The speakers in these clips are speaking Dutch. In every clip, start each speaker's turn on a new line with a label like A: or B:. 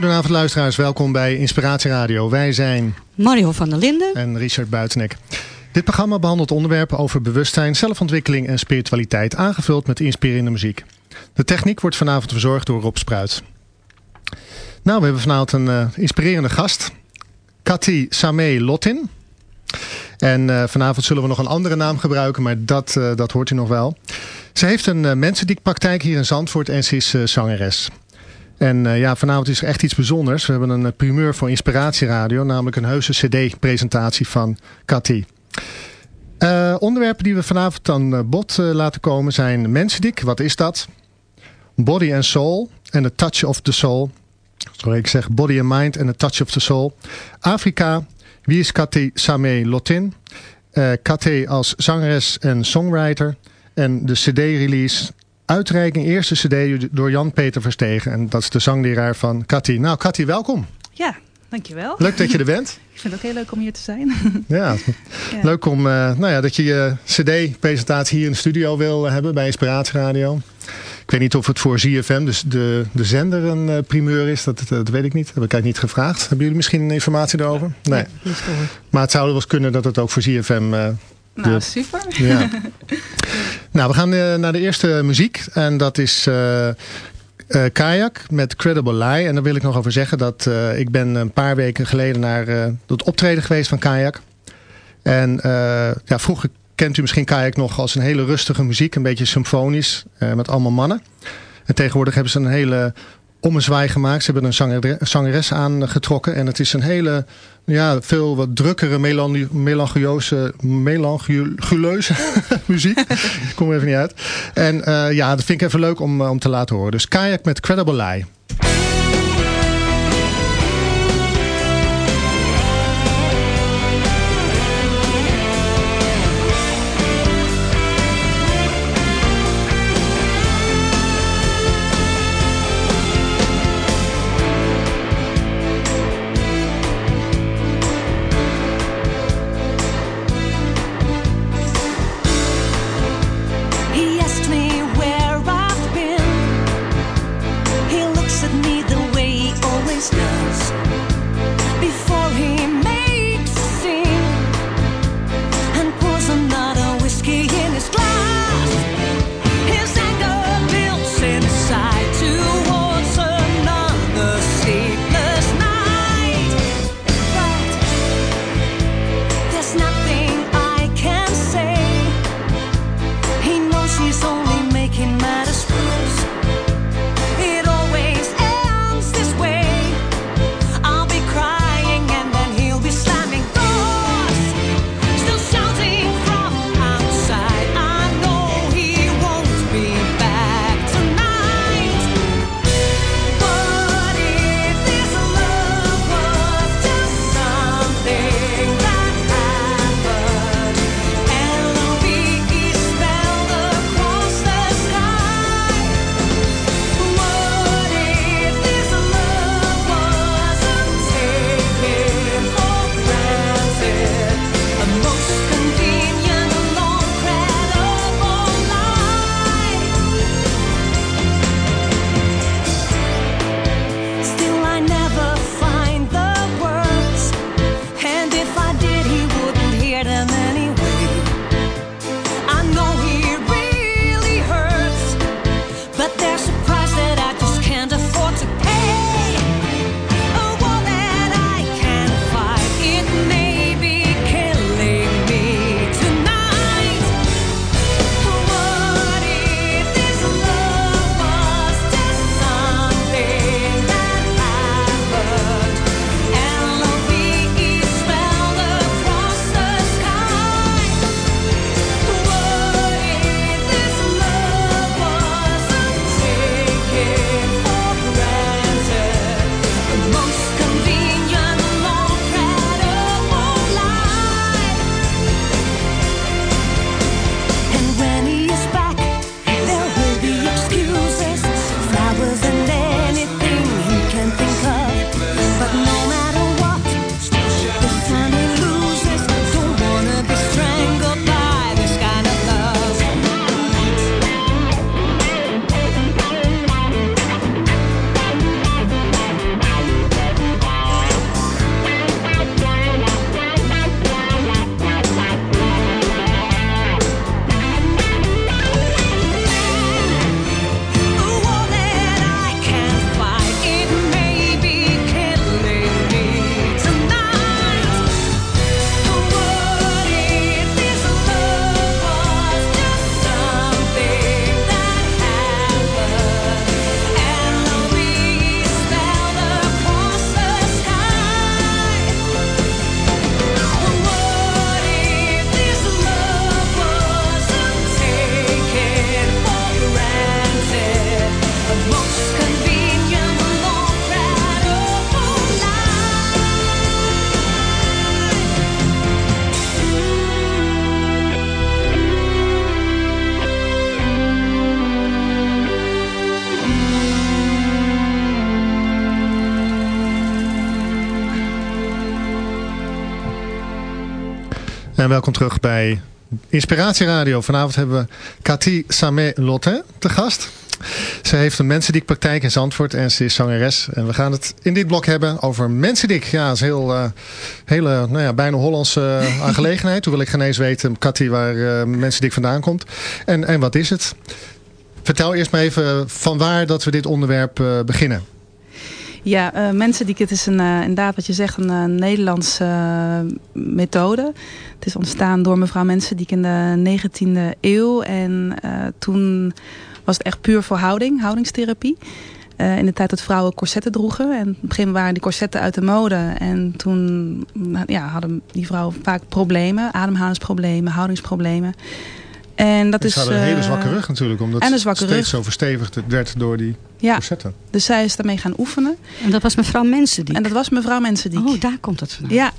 A: goedenavond luisteraars, welkom bij Inspiratie Radio. Wij zijn
B: Mario van der Linden
A: en Richard Buitenek. Dit programma behandelt onderwerpen over bewustzijn, zelfontwikkeling en spiritualiteit, aangevuld met inspirerende muziek. De techniek wordt vanavond verzorgd door Rob Spruit. Nou, we hebben vanavond een uh, inspirerende gast, Cathy Samé Lotin. En uh, vanavond zullen we nog een andere naam gebruiken, maar dat, uh, dat hoort u nog wel. Ze heeft een mensendiekpraktijk hier in Zandvoort en ze is zangeres. En uh, ja, vanavond is er echt iets bijzonders. We hebben een uh, primeur voor Inspiratieradio, namelijk een heuse cd-presentatie van Cathy. Uh, onderwerpen die we vanavond aan bod laten komen zijn mensendik, wat is dat? Body and Soul en The Touch of the Soul. Sorry, ik zeg Body and Mind en The Touch of the Soul. Afrika, wie is Cathy Samé Lotin? Cathy als zangeres en songwriter. En de cd-release uitreiking eerste cd door Jan-Peter Verstegen. En dat is de zangleraar van Cathy. Nou, Cathy, welkom.
B: Ja, dankjewel.
A: Leuk dat je er bent.
B: Ik vind het ook heel leuk om hier te zijn.
A: Ja, leuk om, uh, nou ja, dat je je cd-presentatie hier in de studio wil hebben bij Inspiratie Radio. Ik weet niet of het voor ZFM, dus de, de zender, een uh, primeur is. Dat, dat weet ik niet. Heb ik eigenlijk niet gevraagd. Hebben jullie misschien informatie daarover?
B: Nee.
A: maar het zou wel eens kunnen dat het ook voor ZFM... Uh,
B: eh, nou, super.
A: Ja. nou, we gaan uh, naar de eerste muziek. En dat is uh, Kayak met Credible Lie. En daar wil ik nog over zeggen dat ik ben een paar weken geleden naar het optreden geweest van Kayak. En ja, vroeger kent u misschien Kayak nog als een hele rustige muziek. Een beetje symfonisch, met allemaal mannen. En tegenwoordig hebben ze een hele ommezwaai gemaakt. Ze hebben een zangeres aangetrokken. En het is een hele, ja, veel wat drukkere, melancholieuze, melancholeuze muziek. Ik kom er even niet uit. En uh, ja, dat vind ik even leuk om, om te laten horen. Dus Kayak met Credible Lie. En welkom terug bij Inspiratie Radio. Vanavond hebben we Cathy Samé Lotte te gast. Ze heeft een mensendiekpraktijk in Zandvoort en ze is zangeres. En we gaan het in dit blok hebben over mensendik. Ja, dat is een heel, uh, hele, nou ja, bijna Hollandse uh, aangelegenheid. Toen wil ik geen eens weten, Cathy, waar uh, mensendik vandaan komt. En, en wat is het? Vertel eerst maar even van waar dat we dit onderwerp beginnen.
B: Ja, uh, mensen die het is een, uh, inderdaad wat je zegt een uh, Nederlandse methode. Het is ontstaan door mevrouw Mensendiek in de 19e eeuw. En toen was het echt puur voor houding, houdingstherapie. in de tijd dat vrouwen corsetten droegen. En op een gegeven waren die corsetten uit de mode. En toen ja, hadden die vrouwen vaak problemen. Ademhalingsproblemen, houdingsproblemen. En dat
A: dus
B: is,
A: ze hadden een hele zwakke rug natuurlijk. Omdat
B: en een zwakke
A: steeds
B: rug.
A: zo verstevigd werd door die
B: ja.
A: corsetten.
B: Dus zij is daarmee gaan oefenen.
C: En dat was mevrouw Mensendiek?
B: En dat was mevrouw Mensendiek.
C: Oh, daar komt het vandaan.
B: Ja.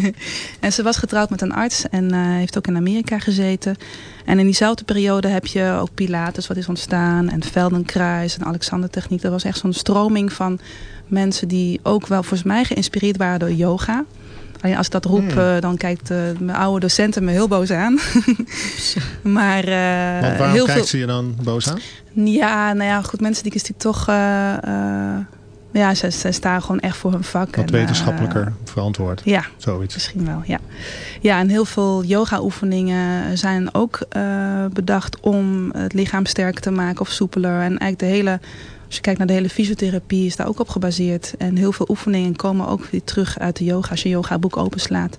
B: en ze was getrouwd met een arts en uh, heeft ook in Amerika gezeten. En in diezelfde periode heb je ook Pilates wat is ontstaan. En Feldenkruis en Alexander Techniek. Dat was echt zo'n stroming van mensen die ook wel volgens mij geïnspireerd waren door yoga. Alleen als ik dat roep, hmm. uh, dan kijkt uh, mijn oude docenten me heel boos aan. maar uh,
A: Want waarom
B: heel
A: kijkt
B: veel...
A: ze je dan boos aan?
B: Ja, nou ja, goed, mensen die natuurlijk toch... ja, ze, ze staan gewoon echt voor hun vak.
A: Wat
B: en,
A: wetenschappelijker verantwoord.
B: Ja,
A: Zoiets.
B: misschien wel, ja. Ja, en heel veel yoga oefeningen zijn ook bedacht om het lichaam sterker te maken of soepeler. En eigenlijk de hele... Als je kijkt naar de hele fysiotherapie is daar ook op gebaseerd. En heel veel oefeningen komen ook weer terug uit de yoga. Als je yoga boek openslaat,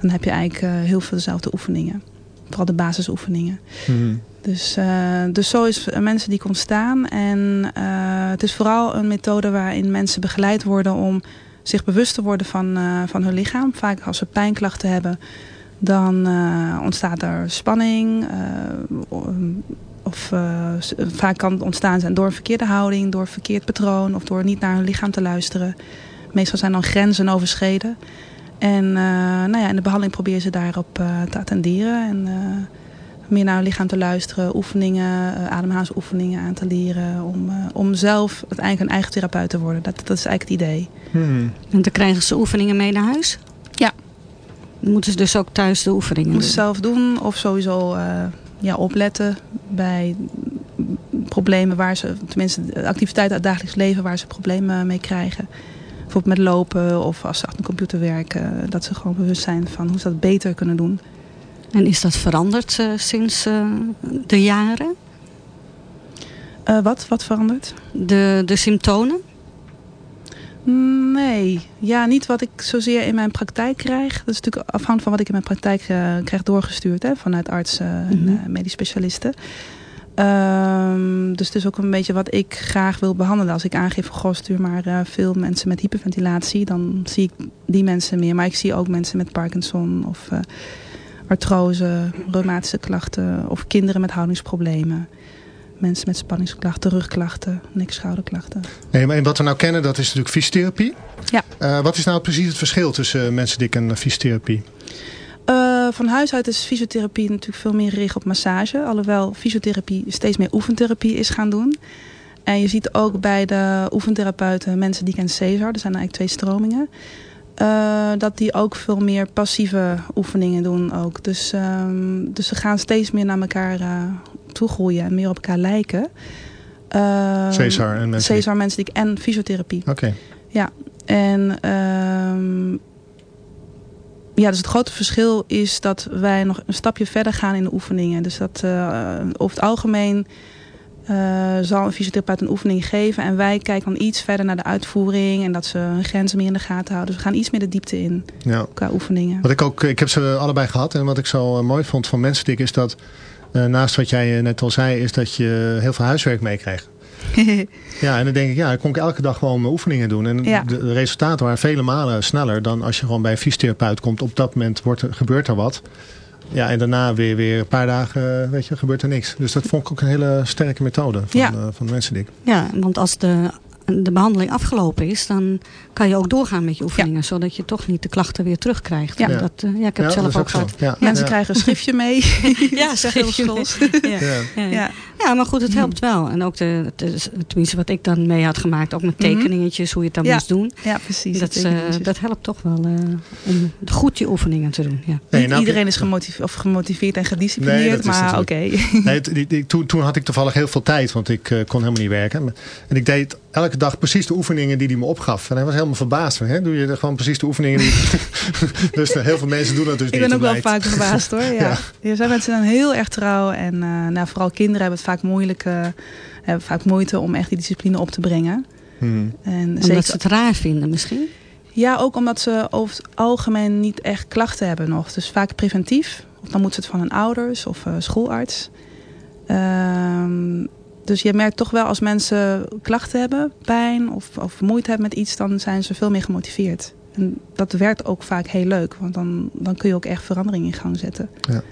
B: dan heb je eigenlijk uh, heel veel dezelfde oefeningen. Vooral de basisoefeningen.
A: Mm.
B: Dus, uh, dus zo is mensen die ontstaan. En uh, het is vooral een methode waarin mensen begeleid worden om zich bewust te worden van, van hun lichaam. Vaak als ze pijnklachten hebben, dan ontstaat er spanning of uh, vaak kan het ontstaan zijn door een verkeerde houding, door een verkeerd patroon of door niet naar hun lichaam te luisteren. Meestal zijn dan grenzen overschreden. En uh, nou ja, in de behandeling proberen ze daarop uh, te attenderen. En meer naar hun lichaam te luisteren, oefeningen, ademhalingsoefeningen aan te leren. Om, om zelf uiteindelijk een eigen therapeut te worden. Dat, dat is eigenlijk het idee.
A: Hmm.
C: En dan krijgen ze oefeningen mee naar huis?
B: Ja.
C: Dan moeten ze dus ook thuis de oefeningen
B: Moeten
C: doen?
B: zelf doen of sowieso ja, opletten bij problemen waar ze, tenminste activiteiten uit het dagelijks leven waar ze problemen mee krijgen. Bijvoorbeeld met lopen of als ze achter een computer werken. Dat ze gewoon bewust zijn van hoe ze dat beter kunnen doen.
C: En is dat veranderd uh, sinds uh, de jaren?
B: Uh, wat? Wat verandert?
C: De, de symptomen?
B: Nee, ja, niet wat ik zozeer in mijn praktijk krijg. Dat is natuurlijk afhankelijk van wat ik in mijn praktijk uh, krijg doorgestuurd hè, vanuit artsen mm -hmm. en uh, medisch specialisten. Um, dus het is ook een beetje wat ik graag wil behandelen. Als ik aangeef, goh, stuur maar uh, veel mensen met hyperventilatie, dan zie ik die mensen meer. Maar ik zie ook mensen met Parkinson of artrose, reumatische klachten of kinderen met houdingsproblemen mensen met spanningsklachten, rugklachten, nek-schouderklachten.
A: Nee, maar wat we nou kennen, dat is natuurlijk fysiotherapie.
B: Ja.
A: Uh, wat is nou precies het verschil tussen uh, mensendik en fysiotherapie?
B: Uh, van huis uit is fysiotherapie natuurlijk veel meer gericht op massage. Alhoewel fysiotherapie steeds meer oefentherapie is gaan doen. En je ziet ook bij de oefentherapeuten mensen die kennen Cesar. Er zijn eigenlijk twee stromingen. Uh, dat die ook veel meer passieve oefeningen doen ook. Dus, um, dus ze gaan steeds meer naar elkaar uh, toegroeien en meer op elkaar lijken. Uh,
A: Cesar en mensen.
B: Cesar, mensen die en fysiotherapie.
A: Oké. Okay.
B: Ja, en um, ja, dus het grote verschil is dat wij nog een stapje verder gaan in de oefeningen. Dus dat uh, over het algemeen uh, zal een fysiotherapeut een oefening geven. En wij kijken dan iets verder naar de uitvoering. En dat ze hun grenzen meer in de gaten houden. Dus we gaan iets meer de diepte in
A: ja.
B: qua oefeningen.
A: Wat ik ook, ik heb ze allebei gehad. En wat ik zo mooi vond van Mensendik is dat... Uh, naast wat jij net al zei, is dat je heel veel huiswerk meekreeg. ja, en dan denk ik, ja, dan kon ik elke dag gewoon mijn oefeningen doen. En
B: ja.
A: de, de resultaten waren vele malen sneller dan als je gewoon bij een fysiotherapeut komt. Op dat moment wordt er, gebeurt er wat. Ja, en daarna weer, weer een paar dagen, weet je, gebeurt er niks. Dus dat vond ik ook een hele sterke methode van,
C: ja.
A: uh, van Mensendik.
C: Ja, want als de de behandeling afgelopen is, dan kan je ook doorgaan met je oefeningen. Zodat je toch niet de klachten weer terugkrijgt.
B: Ja.
C: Dat, uh, ja, ik heb het zelf ook, gehad.
A: Ja.
B: Mensen krijgen een schriftje mee.
C: ja, schriftje mee. ja. Ja. Ja. ja, maar goed, het helpt wel. En ook de, de, tenminste wat ik dan mee had gemaakt, ook met tekeningetjes, hoe je het dan moest doen.
B: Ja, precies.
C: Dat, uh, dat helpt toch wel uh, om goed je oefeningen te doen. Ja.
B: Nee, nou, iedereen is gemotiveerd, of gemotiveerd en gedisciplineerd,
A: nee,
B: maar oké. Okay.
A: Nee, toen, toen had ik toevallig heel veel tijd, want ik uh, kon helemaal niet werken. En ik deed elke dag precies de oefeningen die hij me opgaf. En hij was helemaal verbaasd. Hè? Doe je er gewoon precies de oefeningen die... dus heel veel mensen doen dat dus
B: ik
A: niet.
B: Ik ben ook wel vaak verbaasd hoor. Ja. ja. Er zijn mensen dan heel erg trouw. En uh, nou, vooral kinderen hebben het vaak moeilijk, uh, hebben vaak moeite om echt die discipline op te brengen.
A: Hmm.
C: En omdat zeker... ze het raar vinden misschien?
B: Ja, ook omdat ze over het algemeen niet echt klachten hebben nog. Dus vaak preventief. Of dan moeten ze het van hun ouders of uh, schoolarts. Uh, dus je merkt toch wel als mensen klachten hebben, pijn of, of moeite hebben met iets, dan zijn ze veel meer gemotiveerd. En dat werkt ook vaak heel leuk, want dan, dan kun je ook echt verandering in gang zetten.
A: Ja,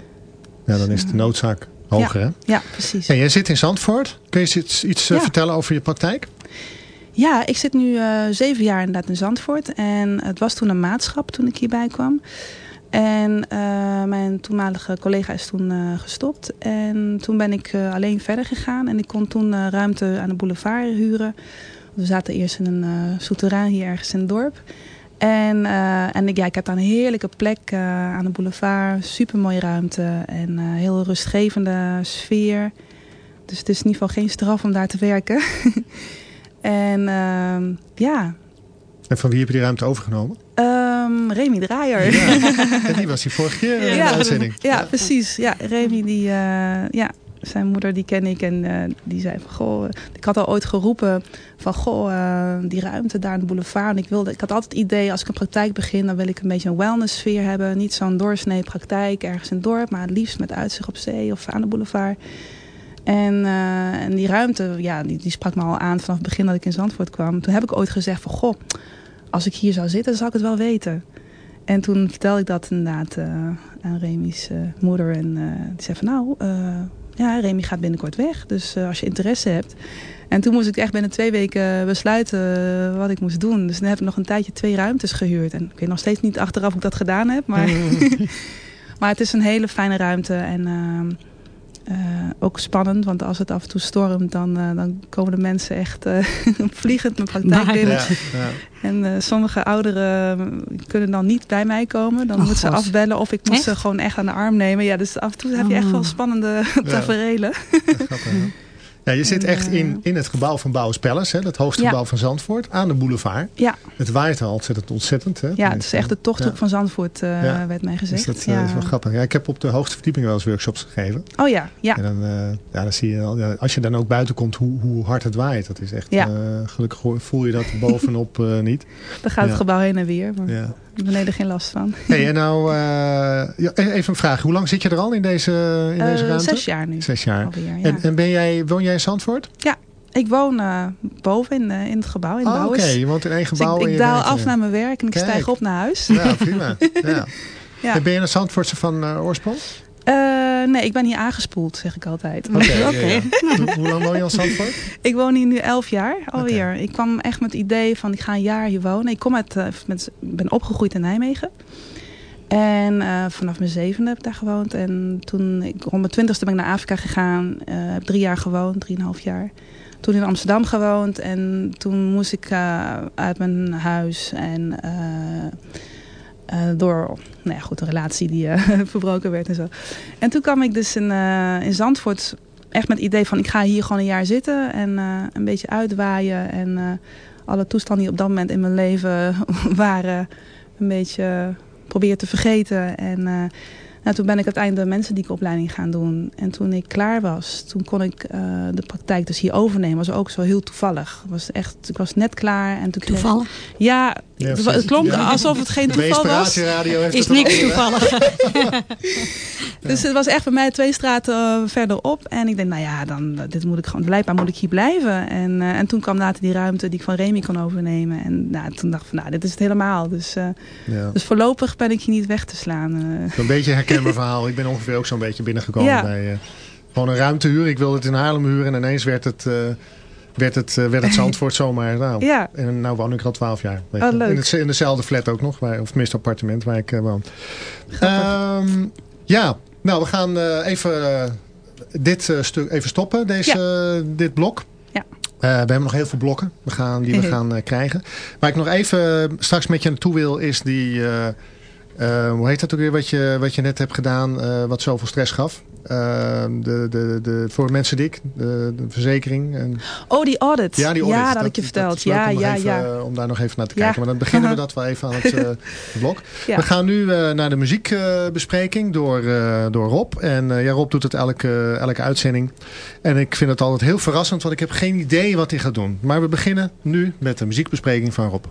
A: ja dan is de noodzaak hoger
B: ja.
A: hè?
B: Ja, precies.
A: En jij zit in Zandvoort. Kun je iets, iets ja. vertellen over je praktijk?
B: Ja, ik zit nu uh, zeven jaar inderdaad in Zandvoort. En het was toen een maatschap toen ik hierbij kwam. En uh, mijn toenmalige collega is toen uh, gestopt. En toen ben ik uh, alleen verder gegaan. En ik kon toen ruimte aan de boulevard huren. We zaten eerst in een souterrain hier ergens in het dorp. En, en ik, ja, ik heb daar een heerlijke plek aan de boulevard. Super mooie ruimte. En heel rustgevende sfeer. Dus het is in ieder geval geen straf om daar te werken. en ehm, ja...
A: En van wie heb je die ruimte overgenomen?
B: Um, Remy Draaier.
A: Ja. en die was die vorige keer in
B: ja,
A: de uitzending.
B: Ja, precies. Ja, Remy, die, uh, ja, zijn moeder die ken ik. En uh, die zei van, goh, ik had al ooit geroepen van, goh, uh, die ruimte daar aan de boulevard. En ik, wilde, ik had altijd het idee, als ik een praktijk begin, dan wil ik een beetje een wellness sfeer hebben. Niet zo'n doorsnee praktijk ergens in het dorp, maar het liefst met uitzicht op zee of aan de boulevard. En, uh, en die ruimte, ja, die, die sprak me al aan vanaf het begin dat ik in Zandvoort kwam. Toen heb ik ooit gezegd van, goh, als ik hier zou zitten, zou ik het wel weten. En toen vertelde ik dat inderdaad uh, aan Remy's uh, moeder. En uh, die zei van nou, ja, Remy gaat binnenkort weg. Dus als je interesse hebt. En toen moest ik echt binnen twee weken besluiten wat ik moest doen. Dus dan heb ik nog een tijdje twee ruimtes gehuurd. En ik weet nog steeds niet achteraf hoe ik dat gedaan heb. Maar, maar het is een hele fijne ruimte. En uh, ook spannend, want als het af en toe stormt, dan, uh, dan komen de mensen echt uh, vliegend mijn praktijk binnen. Ja, ja. En sommige ouderen kunnen dan niet bij mij komen. Dan oh, moeten ze afbellen of ik moet echt? ze gewoon echt aan de arm nemen. Ja, dus af en toe heb je echt wel spannende taferelen.
A: Ja, je zit echt in, in het gebouw van Bouwers Palace, hè, het hoogste ja. gebouw van Zandvoort, aan de boulevard.
B: Ja.
A: Het waait al ontzettend ontzettend. Hè,
B: ja, het is echt de tochthoek ja. van Zandvoort, uh, ja. werd mij gezegd.
A: Dus dat
B: ja.
A: uh, is wel grappig. Ja, ik heb op de hoogste verdieping wel eens workshops gegeven.
B: Oh ja, ja.
A: En dan, uh, ja, dan zie je al, ja, als je dan ook buiten komt, hoe, hoe hard het waait. Dat is echt, ja. gelukkig voel je dat bovenop niet.
B: Dan gaat het gebouw heen en weer. Maar... Ja. Beneden geen last van.
A: Hey, en nou, uh, even een vraag. Hoe lang zit je er al in deze, in deze
B: uh,
A: ruimte?
B: Zes jaar nu.
A: Zes jaar.
B: Alweer, ja.
A: en, en ben jij, woon jij in Zandvoort?
B: Ja, ik woon uh, boven in, in het gebouw, in
A: oh,
B: Bouwers.
A: Oké, okay. je woont in één gebouw.
B: Dus ik, ik daal af naar mijn werk en ik Kijk. stijg op naar huis.
A: Ja, prima. ja. ja. En ben je een Zandvoortse van oorsprong?
B: Nee, ik ben hier aangespoeld, zeg ik altijd.
A: Oké, okay, okay. ja, ja. Hoe lang woon je al Zandvoort?
B: ik woon hier nu elf jaar alweer. Ik kwam echt met het idee van ik ga een jaar hier wonen. Ik kom uit, met, ben opgegroeid in Nijmegen. En uh, vanaf mijn zevende heb ik daar gewoond. En toen, ik, rond mijn twintigste ben ik naar Afrika gegaan. Uh, heb drie jaar gewoond, drieënhalf jaar. Toen in Amsterdam gewoond. En toen moest ik uh, uit mijn huis. En door nou ja, goed, een relatie die verbroken werd en zo. En toen kwam ik dus in, in Zandvoort echt met het idee van... ik ga hier gewoon een jaar zitten en een beetje uitwaaien. En alle toestanden die op dat moment in mijn leven waren... een beetje probeer te vergeten. En nou, toen ben ik uiteindelijk de mensendiekenopleiding gaan doen. En toen ik klaar was, toen kon ik de praktijk dus hier overnemen. was ook zo heel toevallig. Was echt, ik was net klaar. En toen
C: toevallig?
B: Kreeg, ja, ja, het, klonk ja. alsof het geen toeval was.
A: Heeft
C: is niks toevallig.
B: dus het was echt bij mij twee straten uh, verderop. En ik denk, nou ja, dan, dit moet ik gewoon, blijkbaar moet ik hier blijven. En, uh, en toen kwam later die ruimte die ik van Remy kon overnemen. En nou, toen dacht ik van, nou, dit is het helemaal. Dus, uh, ja. dus voorlopig ben ik hier niet weg te slaan.
A: Een beetje herkenbaar verhaal. Ik ben ongeveer ook zo'n beetje binnengekomen bij... gewoon een ruimte huren. Ik wilde het in Haarlem huren en ineens werd het werd het, werd het Zandvoort zomaar. Nou, ja. En nu woon ik al twaalf jaar.
B: Oh, leuk.
A: In, het, in, dezelfde flat ook nog, waar, of tenminste appartement waar ik woon. Um, ja, nou we gaan even dit stuk even stoppen, deze, dit blok. Ja. we hebben nog heel veel blokken we gaan, die we gaan krijgen. Waar ik nog even straks met je naartoe wil is die... Hoe heet dat ook weer wat je, wat je net hebt gedaan, wat zoveel stress gaf? Uh, de, de, de, voor mensen dik, de, de verzekering. En...
B: Oh, die audit.
A: Ja, die audit.
B: Ja, dat, had ik je verteld. Ja,
A: om
B: ja,
A: even,
B: ja.
A: om daar nog even naar te kijken. Maar dan beginnen we dat wel even aan het blok. We gaan nu naar de muziekbespreking door, door Rob. En ja, Rob doet het elke, elke uitzending. En ik vind het altijd heel verrassend, want ik heb geen idee wat hij gaat doen. Maar we beginnen nu met de muziekbespreking van Rob.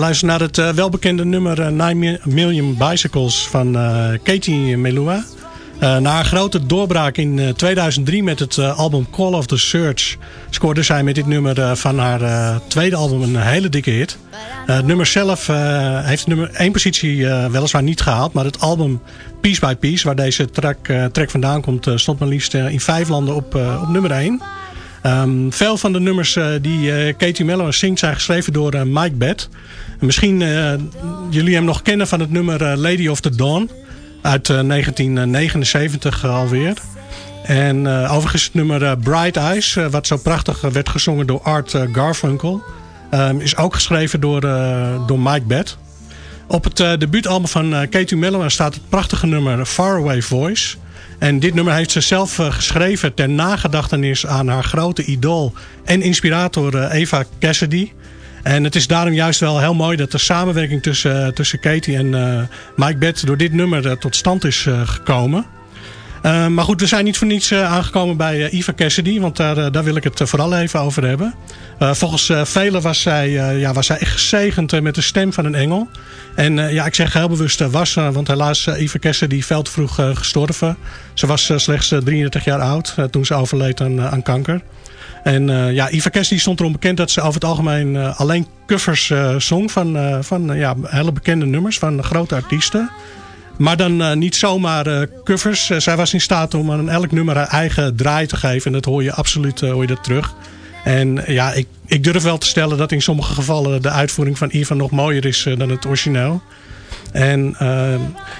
D: Luistert naar het uh, welbekende nummer uh, eh, 9 Million Bicycles van uh, Katie Melua. na een grote doorbraak in 2003 met het album Call of the Search... scoorde zij met dit nummer van haar tweede album een hele dikke hit. het nummer zelf heeft nummer één positie weliswaar niet gehaald... maar het album Piece by Piece, waar deze track, track vandaan komt... stond maar liefst in vijf landen op, op nummer 1... Um, veel van de nummers uh, die uh, Katie Mello zingt zijn geschreven door uh, Mike Bett. Misschien jullie hem nog kennen van het nummer Lady of the Dawn uit 1979 alweer. En overigens het nummer Bright Eyes, wat zo prachtig werd gezongen door Art Garfunkel, um, is ook geschreven door, door Mike Bett. Op het debuutalbum van Katie Mello staat het prachtige nummer Faraway Voice. En dit nummer heeft ze zelf eh, geschreven ter nagedachtenis aan haar grote idool en inspirator eh, Eva Cassidy. En het is daarom juist wel heel mooi dat de samenwerking tussen, eh, tussen Katie en Mike Bett door dit nummer tot stand is gekomen. Uh, maar goed, we zijn niet voor niets uh, aangekomen bij uh, Eva Cassidy, want daar, daar wil ik het vooral even over hebben. volgens velen was zij, ja, was zij echt gezegend met de stem van een engel. En ja, ik zeg heel bewust was, want helaas Eva Cassidy veel te vroeg gestorven. Ze was slechts 33 jaar oud toen ze overleed aan, aan kanker. En ja, Eva Cassidy stond erom bekend dat ze over het algemeen alleen covers zong van, van ja, hele bekende nummers van grote artiesten. Maar dan uh, niet zomaar uh, covers. Uh, zij was in staat om aan elk nummer haar eigen draai te geven. En dat hoor je absoluut hoor je dat terug. En ja, ik, ik durf wel te stellen dat in sommige gevallen de uitvoering van Ivan nog mooier is dan het origineel. En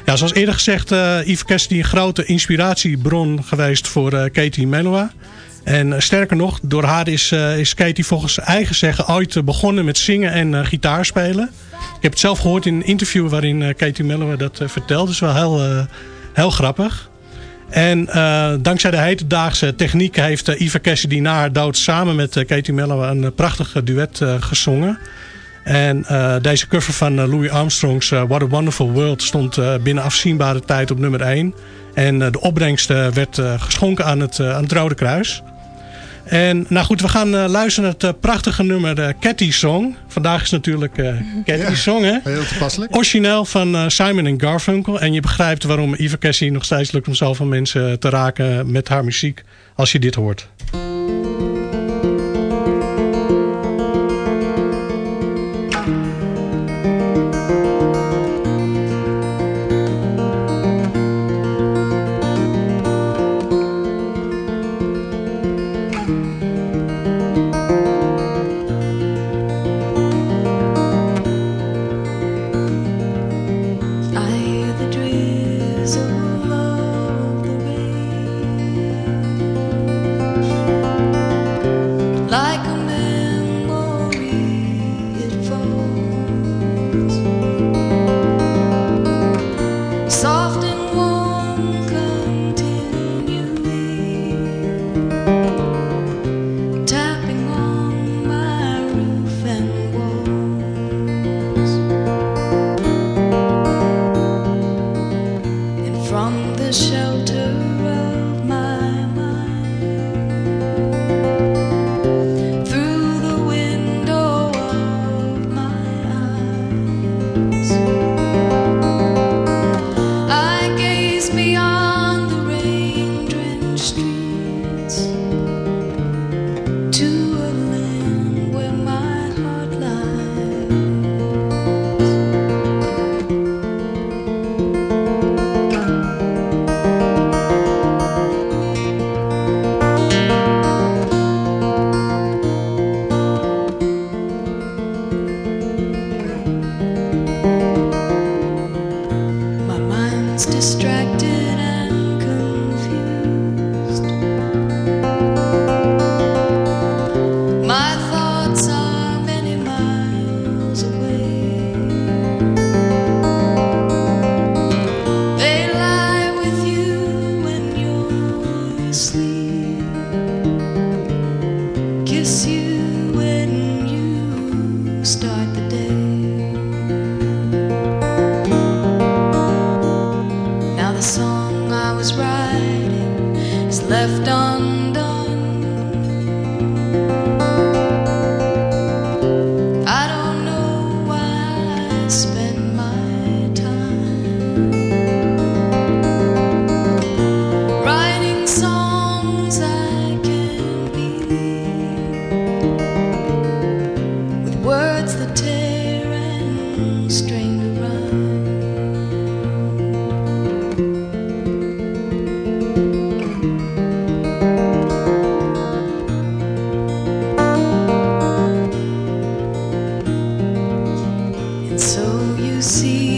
D: ja, zoals eerder gezegd, Yves Cassidy een grote inspiratiebron geweest voor Katie Melua. En sterker nog, door haar is, is Katie volgens eigen zeggen ooit begonnen met zingen en gitaarspelen. Ik heb het zelf gehoord in een interview waarin uh, Katie Mellower dat uh, vertelde. Dat is wel heel, uh, heel grappig. En dankzij de hedendaagse techniek heeft Eva Cassidy na haar dood samen met Katie Mellower een prachtig duet gezongen. En deze cover van Louis Armstrong's What a Wonderful World stond binnen afzienbare tijd op nummer 1. En de opbrengst werd geschonken aan het, aan het Rode Kruis. En nou goed, we gaan uh, luisteren naar het uh, prachtige nummer uh, Catty Song. Vandaag is natuurlijk Catty ja, Song, hè?
A: Heel toepasselijk.
D: Origineel van Simon Garfunkel. En je begrijpt waarom Eva Cassie nog steeds lukt om zoveel mensen te raken met haar muziek als je dit hoort. so you see.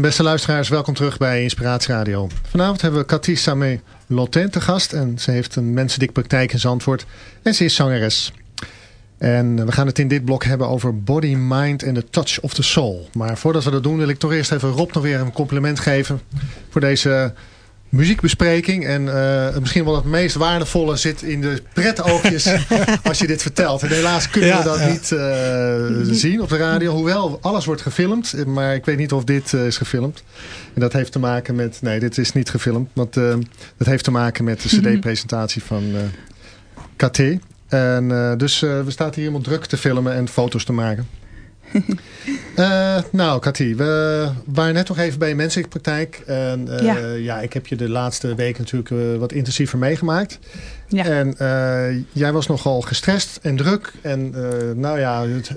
A: Beste luisteraars, welkom terug bij Inspiratie Radio. Vanavond hebben we Cathy Samé Lotin te gast. En ze heeft een mensendik praktijk in Zandvoort. En ze is zangeres. En we gaan het in dit blok hebben over body, mind en the touch of the soul. Maar voordat we dat doen wil ik toch eerst even Rob nog weer een compliment geven. Voor deze muziekbespreking. En uh, misschien wel het meest waardevolle zit in de pretoogjes als je dit vertelt. En helaas kunnen we dat niet uh, zien op de radio. Hoewel alles wordt gefilmd. Maar ik weet niet of dit uh, is gefilmd. En dat heeft te maken met... Nee, dit is niet gefilmd. Want dat heeft te maken met de cd-presentatie van KT. En dus we staan hier iemand druk te filmen en foto's te maken. Uh, nou, Cathy, we waren net nog even bij je praktijk. En uh, ja. ja. ik heb je de laatste weken natuurlijk uh, wat intensiever meegemaakt. Ja. En jij was nogal gestrest en druk. En nou ja, het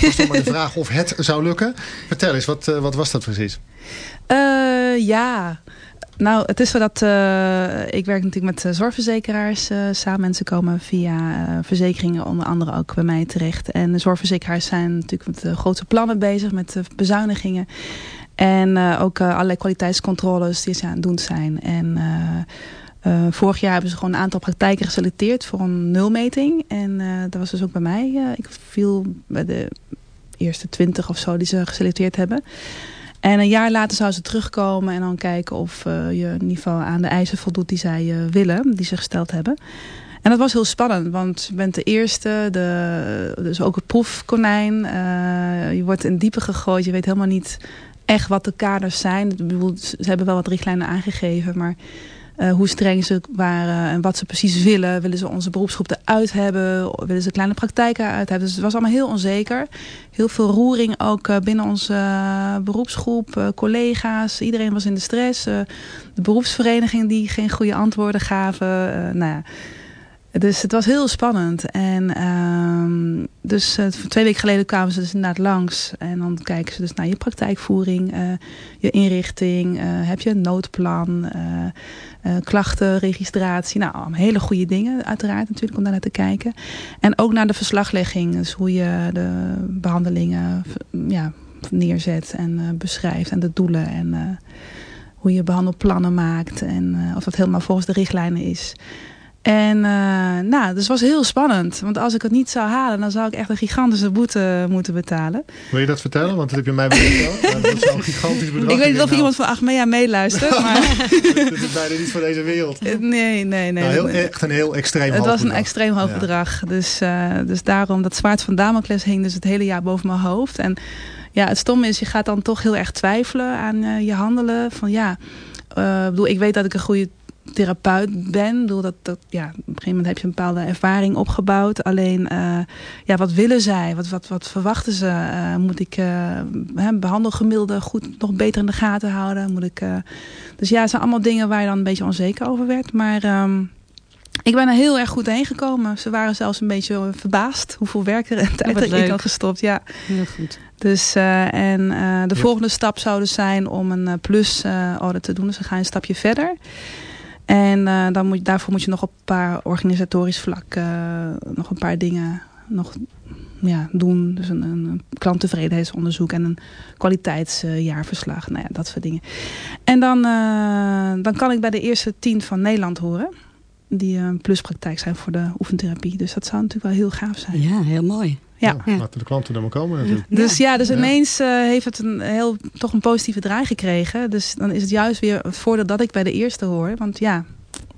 A: was nog maar de vraag of het zou lukken. Vertel eens, wat, wat was dat precies?
B: ja, nou, het is zo dat uh, ik werk natuurlijk met uh, zorgverzekeraars uh, samen. Mensen komen via verzekeringen onder andere ook bij mij terecht. En de zorgverzekeraars zijn natuurlijk met grote plannen bezig, met bezuinigingen. En ook allerlei kwaliteitscontroles die ze aan het doen zijn. En vorig jaar hebben ze gewoon een aantal praktijken geselecteerd voor een nulmeting. En dat was dus ook bij mij. ik viel bij de eerste twintig of zo die ze geselecteerd hebben. En een jaar later zou ze terugkomen en dan kijken of uh, je geval aan de eisen voldoet die zij uh, willen, die ze gesteld hebben. En dat was heel spannend, want je bent de eerste, de, dus ook het proefkonijn. Uh, je wordt in diepe gegooid, je weet helemaal niet echt wat de kaders zijn. Ze hebben wel wat richtlijnen aangegeven, maar uh, hoe streng ze waren en wat ze precies willen. Willen ze onze beroepsgroep eruit hebben? Willen ze kleine praktijken eruit hebben? Dus het was allemaal heel onzeker. Heel veel roering ook uh, binnen onze uh, beroepsgroep. collega's, iedereen was in de stress. de beroepsvereniging die geen goede antwoorden gaven. nou ja. Dus het was heel spannend. En uh, dus uh, twee weken geleden kwamen ze dus inderdaad langs. En dan kijken ze dus naar je praktijkvoering, uh, je inrichting. heb je een noodplan, klachtenregistratie. Nou, hele goede dingen uiteraard natuurlijk om daar naar te kijken. En ook naar de verslaglegging. Dus hoe je de behandelingen ja, neerzet en beschrijft. En de doelen en hoe je behandelplannen maakt. En of dat helemaal volgens de richtlijnen is. En uh, nou, dus het was heel spannend. Want als ik het niet zou halen, dan zou ik echt een gigantische boete moeten betalen.
A: Wil je dat vertellen? Want dat heb je mij verteld. dat is een gigantisch bedrag.
B: Ik weet niet of iemand van Achmea meeluistert. maar...
A: dat is bijna niet van deze wereld.
B: Nee, nee, nee.
A: Nou, heel, echt een heel extreem
B: hoog
A: Het
B: was een extreem hoog bedrag. Dus, uh, dus daarom, dat zwaard van Damocles hing dus het hele jaar boven mijn hoofd. En ja, het stomme is, je gaat dan toch heel erg twijfelen aan uh, je handelen. Van ja Uh, bedoel, ik weet dat ik een goede therapeut ben. Bedoel, dat, dat, ja, op een gegeven moment heb je een bepaalde ervaring opgebouwd. Alleen, uh, ja, wat willen zij? Wat, wat, wat verwachten ze? Uh, moet ik uh, behandelgemiddelde goed nog beter in de gaten houden? Moet ik, dus ja, het zijn allemaal dingen waar je dan een beetje onzeker over werd. Maar um, ik ben er heel erg goed heen gekomen. Ze waren zelfs een beetje verbaasd hoeveel werk er en tijd ik had gestopt. Ja.
C: Heel goed.
B: Dus, uh, en uh, de ja. volgende stap zou dus zijn om een uh, plus audit te doen. Dus dan ga je een stapje verder. En dan moet, daarvoor moet je nog op een paar organisatorisch vlak nog een paar dingen nog, ja, doen. Dus een, een klanttevredenheidsonderzoek en een kwaliteitsjaarverslag. nou ja, dat soort dingen. En dan, dan kan ik bij de eerste tien van Nederland horen die een pluspraktijk zijn voor de oefentherapie. Dus dat zou natuurlijk wel heel gaaf zijn.
C: Ja, heel mooi.
A: Ja. ja. Laten de klanten er maar komen natuurlijk.
B: Dus ja, dus ineens uh, heeft het een heel, toch een positieve draai gekregen. Dus dan is het juist weer het voordeel dat ik bij de eerste hoor. Want ja,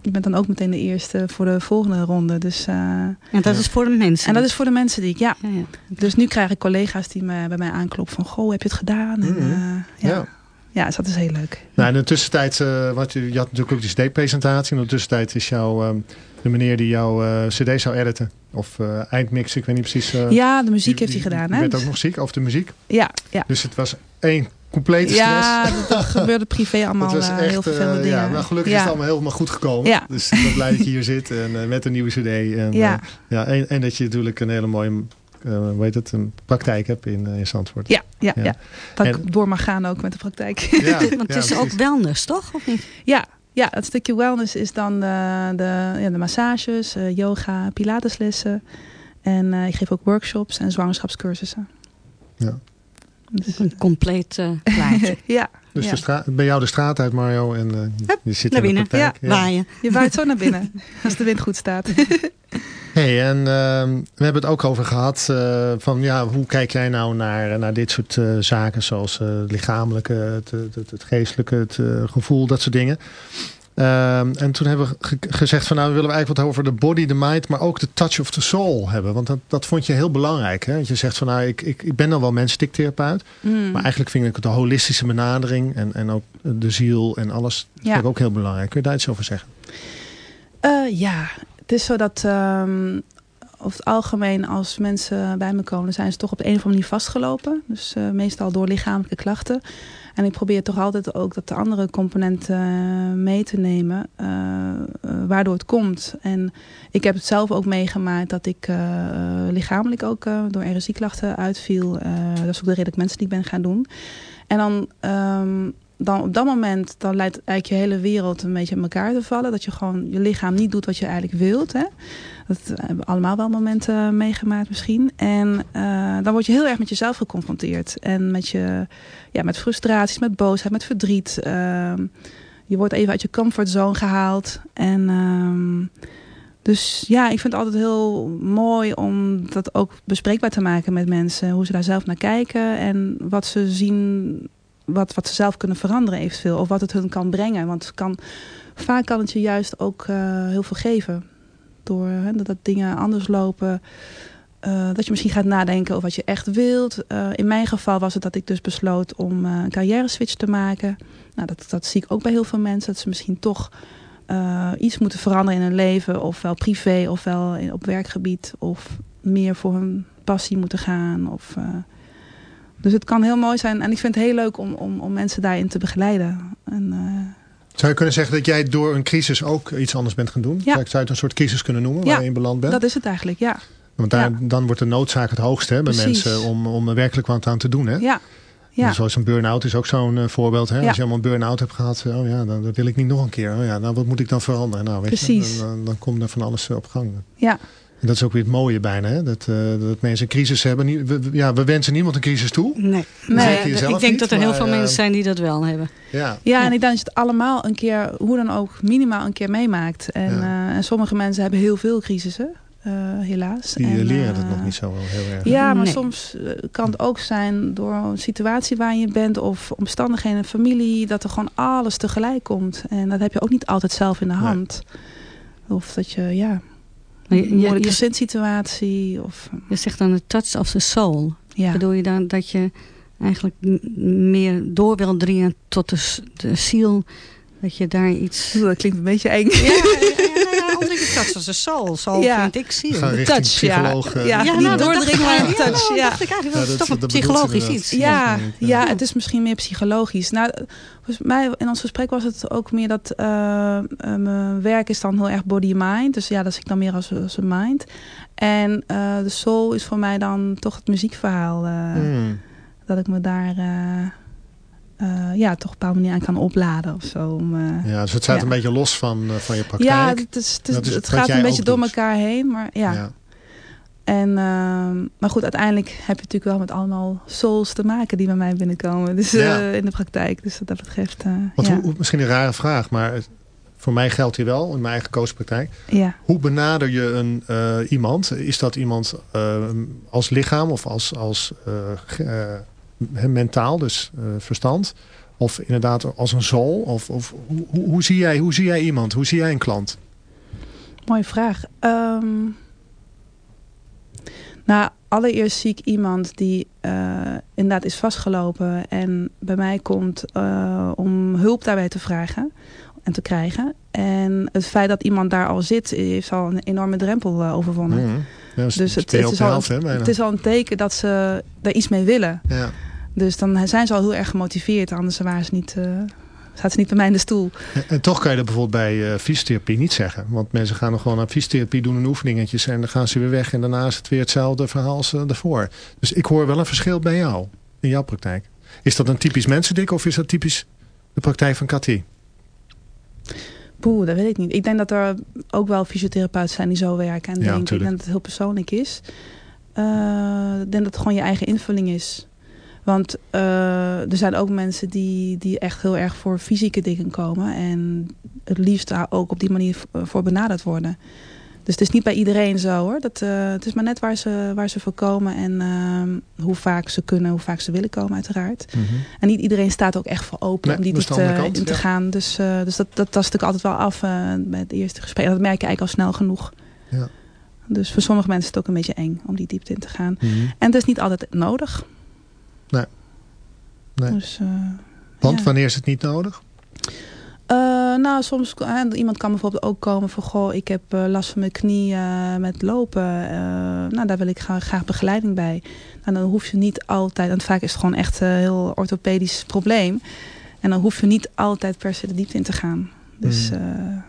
B: je bent dan ook meteen de eerste voor de volgende ronde. Dus, uh,
C: en dat is voor de mensen?
B: En dat is voor de mensen die ik, ja. ja, ja. Dus nu krijg ik collega's die me, bij mij aankloppen van... Goh, heb je het gedaan? En, uh, ja. Ja, dus dat is heel leuk.
A: Nou, in de tussentijd, uh, wat je, je had natuurlijk ook die CD-presentatie. In de tussentijd is jouw, um, de meneer die jouw uh, CD zou editen. Of uh, eindmixen, ik weet niet precies.
B: ja, de muziek die, heeft hij gedaan.
A: Je bent ook nog ziek over de muziek?
B: Ja, ja.
A: Dus het was één complete stress.
B: Ja, dat gebeurde privé allemaal was echt, heel veel dingen.
A: Ja, maar gelukkig ja. is het allemaal helemaal goed gekomen. Ja. Dus ik ben blij dat je hier zit en, met een nieuwe CD. En, ja. ja, en, en dat je natuurlijk een hele mooie uh, hoe heet het, een praktijk heb in, in Zandvoort.
B: Ja, ja, ja. ja. dat en, ik door mag gaan ook met de praktijk.
C: Ja, Want het is ook wellness, toch? Of niet?
B: Ja, ja, het stukje wellness is dan de, de, ja, de massages, uh, yoga, pilateslessen. En ik geef ook workshops en zwangerschapscursussen.
A: Ja.
C: Dus, een compleet plaatje.
B: ja.
A: Dus
B: ja.
A: de straat, bij jou de straat uit, Mario. En
C: Hup,
A: je zit
C: naar
A: in
C: binnen.
A: de praktijk.
C: Ja, waaien.
B: Je waait zo naar binnen, als de wind goed staat.
A: hey, en uh, we hebben het ook over gehad uh, van ja, hoe kijk jij nou naar, naar dit soort uh, zaken zoals het lichamelijke, het, het, het geestelijke, het gevoel, dat soort dingen. en toen hebben we ge gezegd van nou we willen we eigenlijk wat over de body, de mind, maar ook de touch of the soul hebben. Want dat, dat vond je heel belangrijk. Hè? Je zegt van nou ik, ik, ik ben dan wel menstiktherapeut, mm. maar eigenlijk vind ik het de holistische benadering en, en ook de ziel en alles ja. vind ik ook heel belangrijk. Kun je daar iets over zeggen?
B: ja, het is zo dat um, over het algemeen als mensen bij me komen... zijn ze toch op een of andere manier vastgelopen. Dus uh, meestal door lichamelijke klachten. En ik probeer toch altijd ook dat de andere componenten uh, mee te nemen. Uh, waardoor het komt. En ik heb het zelf ook meegemaakt dat ik lichamelijk ook door RSI-klachten uitviel. dat is ook de reden dat ik mensen die ik ben gaan doen. En dan... Um, dan op dat moment dan leidt eigenlijk je hele wereld een beetje in elkaar te vallen. Dat je gewoon je lichaam niet doet wat je eigenlijk wilt. Hè? Dat hebben we allemaal wel momenten meegemaakt misschien. En uh, dan word je heel erg met jezelf geconfronteerd. En met, je, ja, met frustraties, met boosheid, met verdriet. Uh, je wordt even uit je comfortzone gehaald. En... Uh, dus ja, ik vind het altijd heel mooi om dat ook bespreekbaar te maken met mensen. Hoe ze daar zelf naar kijken en wat ze zien wat, wat ze zelf kunnen veranderen eventueel. Of wat het hun kan brengen. Want kan, vaak kan het je juist ook uh, heel veel geven. Door hè, dat, dingen anders lopen. Uh, dat je misschien gaat nadenken over wat je echt wilt. Uh, in mijn geval was het dat ik dus besloot om een carrière switch te maken. Nou, dat, dat zie ik ook bij heel veel mensen. Dat ze misschien toch iets moeten veranderen in hun leven. Ofwel privé, ofwel op werkgebied. Of meer voor hun passie moeten gaan. Of... Dus het kan heel mooi zijn. En ik vind het heel leuk om, om, om mensen daarin te begeleiden. En, uh...
A: Zou je kunnen zeggen dat jij door een crisis ook iets anders bent gaan doen?
B: Ja.
A: Zou je het een soort crisis kunnen noemen waar
B: ja,
A: je in beland bent?
B: dat is het eigenlijk, ja.
A: Want daar,
B: ja.
A: dan wordt de noodzaak het hoogste hè, bij
B: Precies.
A: mensen om, om er werkelijk wat aan te doen. Hè?
B: Ja. Ja.
A: Zoals een burn-out is ook zo'n uh, voorbeeld. Hè?
B: Ja.
A: Als je allemaal een burn-out hebt gehad, oh ja, dan, dat wil ik niet nog een keer. Oh ja, nou, wat moet ik dan veranderen? Nou, weet
B: Precies.
A: Je, dan, dan, dan komt er van alles op gang.
B: Ja.
A: En dat is ook weer het mooie bijna, hè? Dat, uh, dat mensen een crisis hebben. We, ja, we wensen niemand een crisis toe.
C: Nee,
B: nee.
C: ik denk
A: niet,
C: dat er heel veel
A: uh,
C: mensen zijn die dat wel hebben.
A: Ja,
B: ja, en ik denk dat je het allemaal een keer, hoe dan ook, minimaal een keer meemaakt. En,
A: Ja.
B: uh, en sommige mensen hebben heel veel crisissen, uh, helaas.
A: die
B: en,
A: leren
B: uh,
A: het nog niet zo heel erg.
B: Ja, maar
C: Nee.
B: soms kan het ook zijn door een situatie waar je bent of omstandigheden in een familie, dat er gewoon alles tegelijk komt. En dat heb je ook niet altijd zelf in de
A: Nee.
B: hand. Of dat je, ja,
C: je,
B: moeilijke
C: je,
B: gezinssituatie. Of,
C: je zegt dan de touch of the soul.
B: ja.
C: Bedoel je dan dat je eigenlijk meer door wil dringen tot de, de ziel Dat je daar iets...
B: Dat klinkt een beetje eng.
C: Ja, ja, ja, ik dat als een soul. Soul
A: ja.
C: vind ik zie.
A: De touch, ja.
B: Ja, ja, ja nou, doordringen een touch. Ja,
C: dacht ik eigenlijk. Dat is toch een psychologisch iets.
B: Ja, ja, het is misschien meer psychologisch. Nou, volgens mij in ons gesprek was het ook meer dat uh, mijn werk is dan heel erg body-mind. Dus ja, dat zie ik dan meer als, als een mind. En uh, de soul is voor mij dan toch het muziekverhaal. Uh, mm. Dat ik me daar uh, ja, toch op een bepaalde manier aan kan opladen of zo. Om,
A: uh, ja, dus het staat ja. een beetje los van, uh, van je praktijk.
B: Ja, het, is, het, is, het gaat een beetje door elkaar heen, maar ja. ja. En, maar goed, uiteindelijk heb je natuurlijk wel met allemaal souls te maken die bij mij binnenkomen. Dus ja. in de praktijk. Dus wat dat betreft.
A: Want hoe, misschien een rare vraag, maar voor mij geldt hier wel in mijn eigen coachpraktijk.
B: Ja.
A: Hoe benader je een, iemand? Is dat iemand als lichaam of als, als mentaal, dus uh, verstand? Of inderdaad als een zool? Of, of hoe, hoe, zie jij, hoe zie jij iemand? Hoe zie jij een klant?
B: Mooie vraag. Um, nou, allereerst zie ik iemand die uh, inderdaad is vastgelopen en bij mij komt uh, om hulp daarbij te vragen en te krijgen. En het feit dat iemand daar al zit, heeft al een enorme drempel uh, overwonnen.
A: Mm -hmm. ja,
B: dus het, het, is al, het, is al een teken dat ze er iets mee willen.
A: Ja.
B: Dus dan zijn ze al heel erg gemotiveerd. Anders waren ze niet, uh, zaten ze niet bij mij in de stoel.
A: En, en toch kan je dat bijvoorbeeld bij uh, fysiotherapie niet zeggen. Want mensen gaan nog gewoon naar fysiotherapie doen een oefeningetjes. En dan gaan ze weer weg. En daarna is het weer hetzelfde verhaal als uh, daarvoor. Dus ik hoor wel een verschil bij jou. In jouw praktijk. Is dat een typisch mensendik of is dat typisch de praktijk van Cathy?
B: Poeh, dat weet ik niet. Ik denk dat er ook wel fysiotherapeuten zijn die zo werken. En
A: ja,
B: denk, ik denk dat het heel persoonlijk is. ik denk dat het gewoon je eigen invulling is. Want uh, er zijn ook mensen die, die echt heel erg voor fysieke dingen komen. En het liefst daar ook op die manier voor benaderd worden. Dus het is niet bij iedereen zo hoor. Dat, uh, het is maar net waar ze, waar ze voor komen. En uh, hoe vaak ze kunnen, hoe vaak ze willen komen uiteraard.
A: Mm -hmm.
B: En niet iedereen staat ook echt voor open
A: nee,
B: om die diepte in te ja. gaan. Dus, dus dat, dat tast ik altijd wel af bij het eerste gesprek. En dat merk je eigenlijk al snel genoeg.
A: Ja.
B: Dus voor sommige mensen is het ook een beetje eng om die diepte in te gaan.
A: Mm -hmm.
B: En het is niet altijd nodig.
A: Nee. nee.
B: Dus, uh,
A: Want
B: ja.
A: wanneer is het niet nodig?
B: Uh, nou, soms uh, iemand kan bijvoorbeeld ook komen van... goh, ik heb last van mijn knie met lopen. nou, daar wil ik graag, graag begeleiding bij. Nou, dan hoef je niet altijd... want vaak is het gewoon echt een heel orthopedisch probleem. En dan hoef je niet altijd per se de diepte in te gaan. Dus,
A: mm.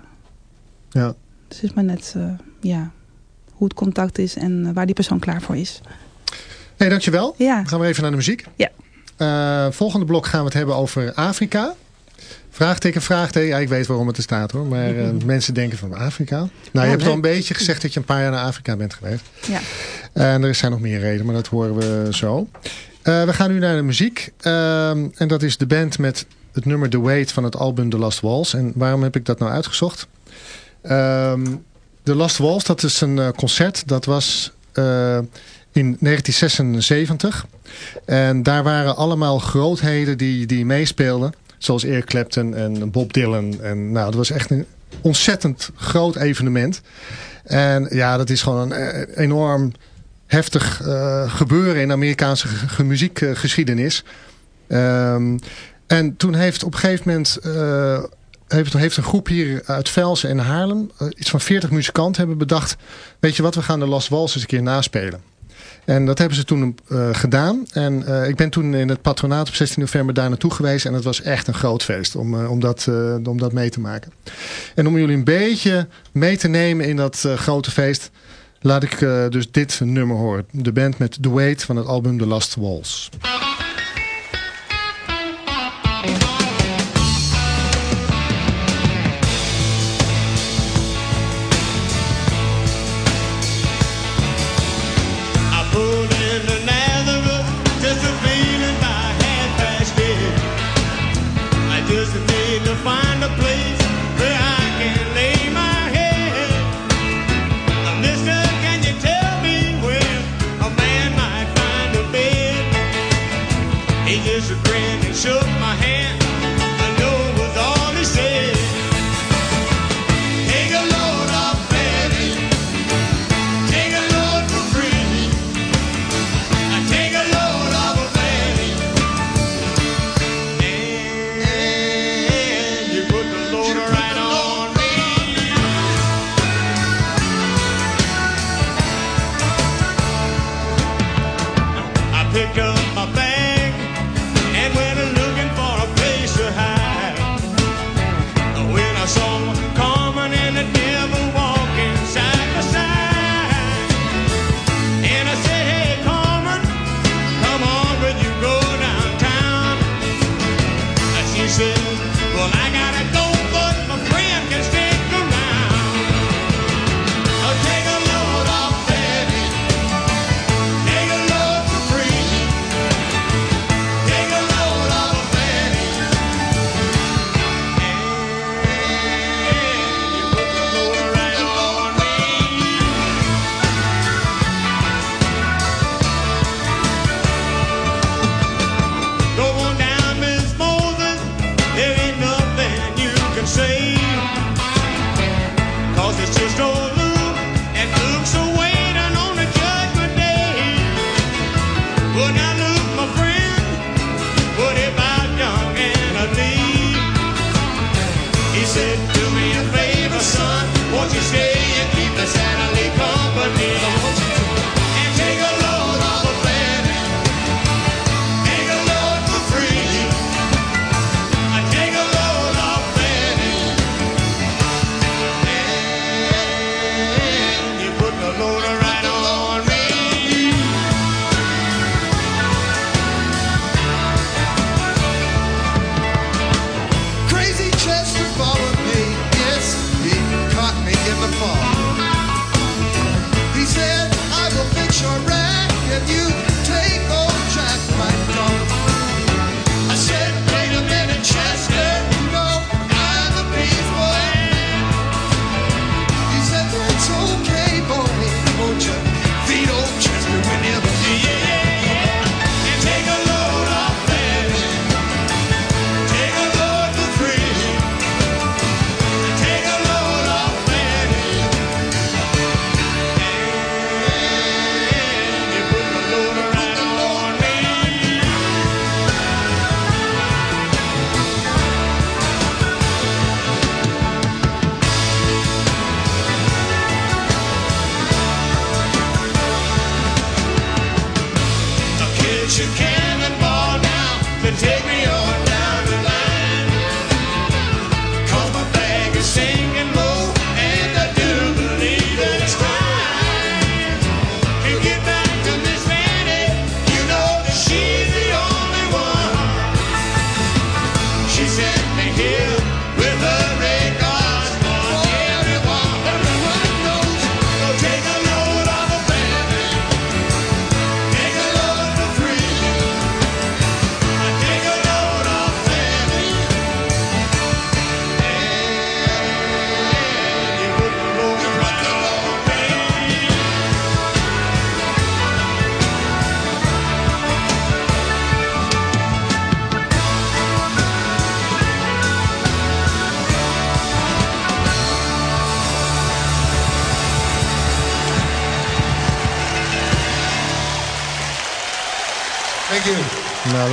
A: ja.
B: dus het is maar net ja, hoe het contact is... en waar die persoon klaar voor is.
A: Hey, dankjewel.
B: Ja.
A: Dan gaan we even naar de muziek.
B: Ja.
A: Uh, volgende blok gaan we het hebben over Afrika. Vraagteken, vraagteken. Ja, ik weet waarom het er staat hoor. Maar uh, mensen denken van Afrika. Nou, je
B: Oh,
A: hebt al een beetje gezegd dat je een paar jaar naar Afrika bent geweest.
B: Ja.
A: En er zijn nog meer redenen, maar dat horen we zo. Uh, we gaan nu naar de muziek. en dat is de band met het nummer The Wait van het album The Last Walls. En waarom heb ik dat nou uitgezocht? Um, The Last Walls, dat is een concert. Dat was in 1976. En daar waren allemaal grootheden die, die meespeelden. Zoals Eric Clapton en Bob Dylan. En nou, dat was echt een ontzettend groot evenement. En ja, dat is gewoon een enorm heftig uh, gebeuren in Amerikaanse muziekgeschiedenis. Um, en toen heeft op een gegeven moment... Uh, heeft, heeft een groep hier uit Velsen en Haarlem... Iets van 40 muzikanten hebben bedacht... weet je wat, we gaan de Last Waltz eens een keer naspelen. En dat hebben ze toen uh, gedaan. En uh, ik ben toen in het patronaat op 16 november daar naartoe geweest. En het was echt een groot feest om, uh, om, dat, om dat mee te maken. En om jullie een beetje mee te nemen in dat grote feest... laat ik dus dit nummer horen. De band met The Wait van het album The Last Walls.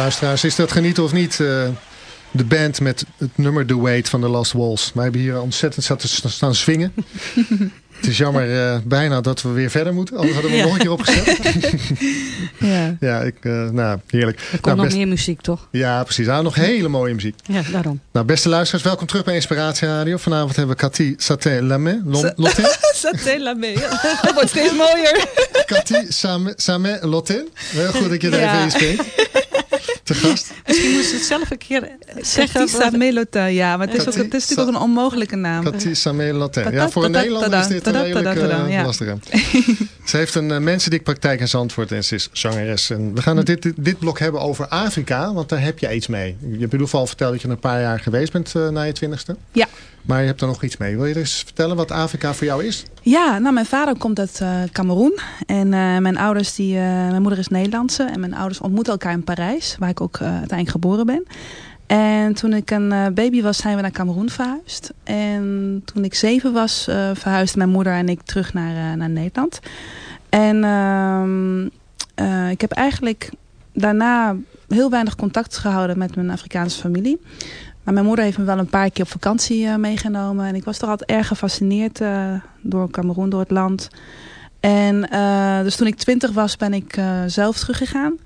A: Luisteraars, is dat genieten of niet? Uh, de band met het nummer The Wait van The Last Walls. Wij hebben hier ontzettend zat staan swingen. Het is jammer uh, bijna dat we weer verder moeten. Anders hadden we nog een keer opgezet. ja, ja ik, uh, nou, heerlijk.
C: Er komt nog meer muziek, toch?
A: Ja, precies. Nou, nog hele mooie muziek.
C: Ja, daarom.
A: Nou, beste luisteraars, welkom terug bij Inspiratie Radio. Vanavond hebben we Cathy Saté Lamé. Lotte.
B: Saté Lamé. Dat wordt steeds mooier.
A: Cathy Samé Lotte. Heel goed dat je er even in spreekt te gast.
C: Misschien moest het zelf een keer zeggen.
B: Katisa Melota, ja. Maar het is, ook, het is natuurlijk ook een onmogelijke naam.
A: Katisa Melota. Ja, voor een Nederlander is dit een redelijk uh, lastige. Ze heeft een uh, mensendiekpraktijk in Zandvoort en ze is zangeres. En we gaan het dit, dit blok hebben over Afrika, want daar heb je iets mee. Je hebt in ieder geval verteld dat je een paar jaar geweest bent uh, na je twintigste.
B: Ja.
A: Maar je hebt er nog iets mee. Wil je eens vertellen wat Afrika voor jou is?
B: Ja, nou mijn vader komt uit uh, Cameroen. En uh, mijn ouders, die, uh, mijn moeder is Nederlandse. En mijn ouders ontmoeten elkaar in Parijs. Waar ik ook uiteindelijk geboren ben. En toen ik een baby was, zijn we naar Cameroen verhuisd. En toen ik zeven was, verhuisden mijn moeder en ik terug naar, naar Nederland. En ehm, ik heb eigenlijk daarna heel weinig contact gehouden met mijn Afrikaanse familie. Maar mijn moeder heeft me wel een paar keer op vakantie uh, meegenomen. En ik was toch altijd erg gefascineerd uh, door Cameroen, door het land. En uh, dus toen ik twintig was, ben ik zelf teruggegaan.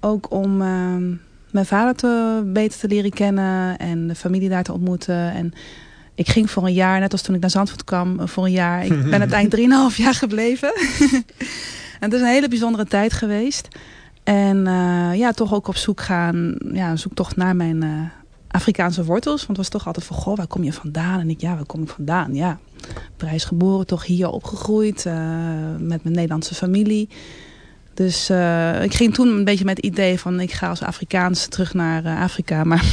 B: Ook om ehm, mijn vader te, beter te leren kennen en de familie daar te ontmoeten. En ik ging voor een jaar, net als toen ik naar Zandvoort kwam, voor een jaar. Ik ben uiteindelijk 3,5 jaar gebleven. en het is een hele bijzondere tijd geweest. En ja, toch ook op zoek gaan, ja, zoektocht naar mijn Afrikaanse wortels. Want het was toch altijd van, goh, waar kom je vandaan? En ik, ja, waar kom ik vandaan? Ja, Parijs geboren, toch hier opgegroeid. Uh, met mijn Nederlandse familie. Dus uh, ik ging toen een beetje met het idee van, ik ga als Afrikaans terug naar uh, Afrika. Maar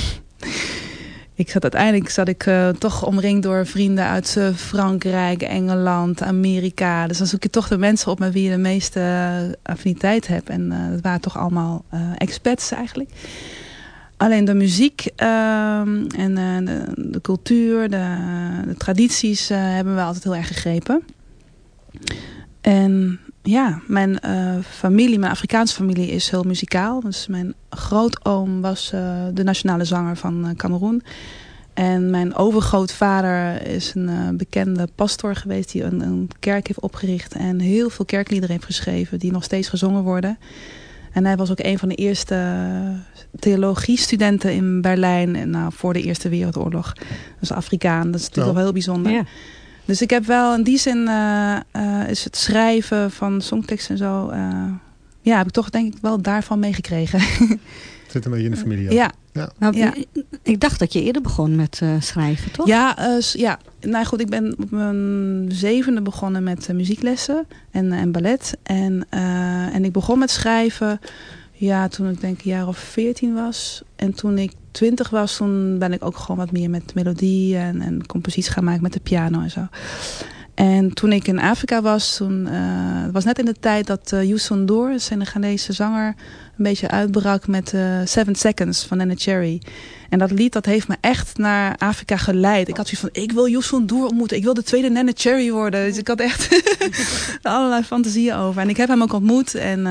B: ik zat uiteindelijk zat ik toch omringd door vrienden uit Frankrijk, Engeland, Amerika. Dus dan zoek je toch de mensen op met wie je de meeste affiniteit hebt. En dat waren toch allemaal expats eigenlijk. Alleen de muziek ehm, en uh, de, cultuur, de, de tradities uh, hebben we altijd heel erg gegrepen. En ja, mijn uh, familie, mijn Afrikaanse familie is heel muzikaal. Dus mijn grootoom was de nationale zanger van Cameroen. En mijn overgrootvader is een bekende pastor geweest die een, een kerk heeft opgericht. En heel veel kerkliederen heeft geschreven die nog steeds gezongen worden. En hij was ook een van de eerste theologiestudenten in Berlijn en, nou, voor de Eerste Wereldoorlog. Dus Afrikaan, dat is natuurlijk wel heel bijzonder. Ja. Dus ik heb wel in die zin uh, uh, is het schrijven van songteksten en zo. Uh, ja, heb ik toch denk ik wel daarvan meegekregen.
A: Het zit een beetje in de familie.
B: Ja.
C: Ja. Nou, ja. Ik dacht dat je eerder begon met schrijven, toch?
B: Ja, ja, nou goed, ik ben op mijn zevende begonnen met muzieklessen en, en ballet. En, en ik begon met schrijven ja, toen ik denk een jaar of veertien was. En toen ik twintig was, toen ben ik ook gewoon wat meer met melodie en, en composities gaan maken met de piano en zo. En toen ik in Afrika was, toen uh, was net in de tijd dat uh, Youssou N'Dour, een Senegalese zanger, een beetje uitbrak met uh, Seven Seconds van Nene Cherry. En dat lied dat heeft me echt naar Afrika geleid. Ik had zoiets van, ik wil Youssou N'Dour ontmoeten. Ik wil de tweede Nene Cherry worden. Dus ik had echt allerlei fantasieën over. En ik heb hem ook ontmoet en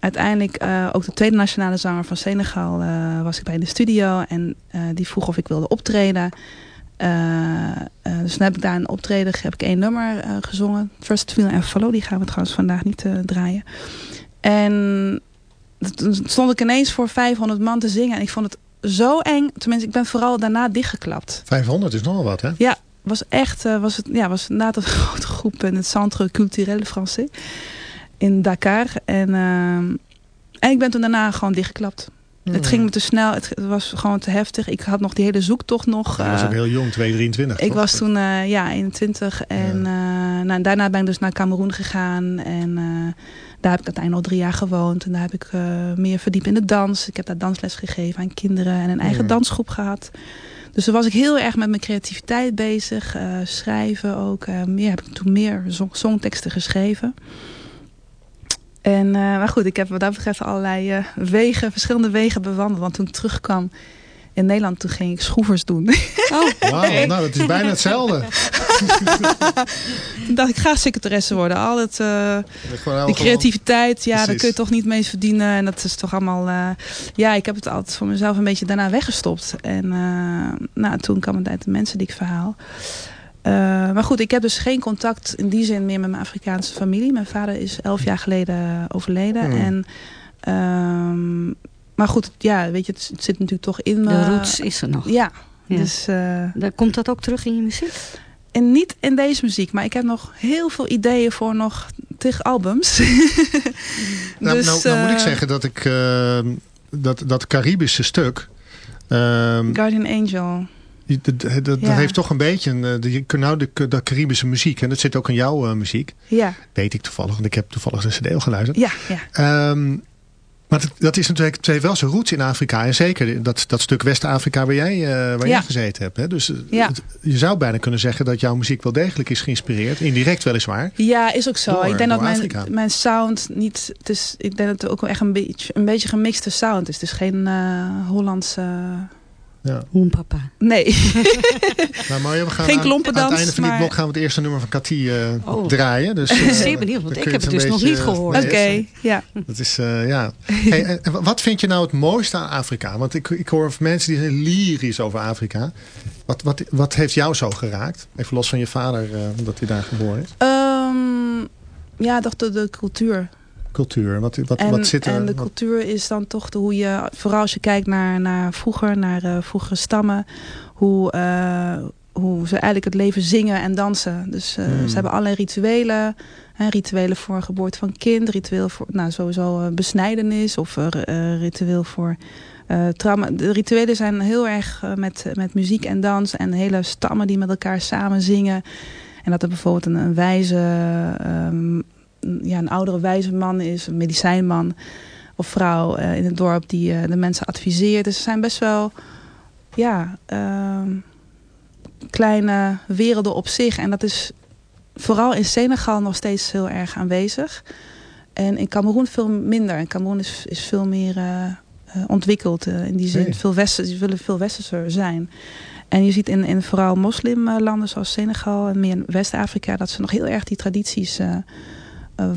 B: uiteindelijk uh, ook de tweede nationale zanger van Senegal uh, was ik bij in de studio. En uh, die vroeg of ik wilde optreden. Dus toen heb ik daar een optreden, heb ik één nummer gezongen. Trust, Feel and Follow, die gaan we trouwens vandaag niet draaien. En toen stond ik ineens voor 500 man te zingen. En ik vond het zo eng. Tenminste, ik ben vooral daarna dichtgeklapt.
A: 500 is nogal wat, hè?
B: Ja, was echt, was het, ja, was inderdaad een grote groep in het Centre Culturel Français in Dakar. En, uh, en ik ben toen daarna gewoon dichtgeklapt. Het hmm. ging me te snel, het, was gewoon te heftig. Ik had nog die hele zoektocht nog.
A: Je was ook eh, heel jong, 2, 23.
B: Ik was toen uh, ja, 21. En. Uh, nou, daarna ben ik dus naar Cameroen gegaan. En daar heb ik uiteindelijk nog drie jaar gewoond. En daar heb ik meer verdiept in de dans. Ik heb daar dansles gegeven aan kinderen. En een eigen hmm. dansgroep gehad. Dus toen was ik heel erg met mijn creativiteit bezig. schrijven ook. meer heb ik toen meer songteksten geschreven. En, uh, maar goed, ik heb wat dat betreft allerlei uh, wegen, verschillende wegen bewandeld. Want toen ik terugkwam in Nederland toen ging ik schroevers doen.
A: Oh. Wauw, nou dat is bijna hetzelfde.
B: toen dacht ik, ga secretaresse worden. Al het, uh, die creativiteit, ja, daar kun je toch niet mee verdienen. En dat is toch allemaal... Uh, ja, ik heb het altijd voor mezelf een beetje daarna weggestopt. En uh, nou, toen kwam het uit de mensen die ik verhaal. Maar goed, ik heb dus geen contact in die zin meer met mijn Afrikaanse familie. Mijn vader is elf jaar geleden overleden. Hmm. En... Ehm, maar goed, ja, weet je, het, zit natuurlijk toch in...
C: De roots is er nog.
B: Ja, dus, uh,
C: Komt dat ook terug in je muziek?
B: En niet in deze muziek, maar ik heb nog heel veel ideeën voor nog tig albums.
A: nou, dus, nou, nou moet ik eh, zeggen dat ik uh, dat, dat Caribische stuk...
B: Ehm, Guardian Angel.
A: Dat, dat, heeft toch een beetje een, de, nou de, de Caribische muziek. En dat zit ook in jouw muziek.
B: Ja.
A: Weet ik toevallig, want ik heb toevallig de cd geluisterd.
B: Ja, ja.
A: Um, maar dat, is natuurlijk twee wel zijn roots in Afrika. En zeker dat, dat stuk West-Afrika waar, jij, uh, waar jij gezeten hebt. Hè? Dus eh, je zou bijna kunnen zeggen dat jouw muziek wel degelijk is geïnspireerd. Indirect weliswaar.
B: Ja, is ook zo. ik denk dat mijn, mijn sound niet... Het is, ik denk dat het ook echt een beetje, een beetje gemixte sound is. Het is geen uh, Hollandse...
A: Ja.
C: papa.
B: Nee.
A: nou, maar we gaan
B: Geen klompendans.
A: Aan het einde van dit blok gaan we het eerste nummer van Cathy uh, oh. draaien. Dus,
C: uh, Zeer benieuwd, want ik heb het dus nog niet gehoord.
B: Oké, ja.
A: Dat is, uh, ja. Hey, wat vind je nou het mooiste aan Afrika? Want ik, ik hoor mensen die zijn lyrisch over Afrika. Wat, wat, wat heeft jou zo geraakt? Even los van je vader, omdat hij daar geboren is.
B: Um, ja, toch de, de cultuur
A: cultuur? Wat, wat, en, wat zit er?
B: En de cultuur is dan toch de, hoe je, vooral als je kijkt naar, naar vroeger, naar uh, vroegere stammen, hoe, uh, hoe ze eigenlijk het leven zingen en dansen. Dus uh, ze hebben allerlei rituelen. Hè, rituelen voor geboorte van kind, ritueel voor nou, sowieso besnijdenis of ritueel voor trauma. De rituelen zijn heel erg met, met muziek en dans en hele stammen die met elkaar samen zingen. En dat er bijvoorbeeld een, een wijze um, ja, een oudere wijze man is, een medicijnman of vrouw uh, in het dorp die uh, de mensen adviseert. Dus ze zijn best wel ja, uh, kleine werelden op zich. En dat is vooral in Senegal nog steeds heel erg aanwezig. En in Cameroen veel minder. En Cameroen is, is veel meer uh, ontwikkeld in die zin. Veel Westen, die willen veel westerser zijn. En je ziet in, in vooral moslimlanden zoals Senegal en meer in West-Afrika... dat ze nog heel erg die tradities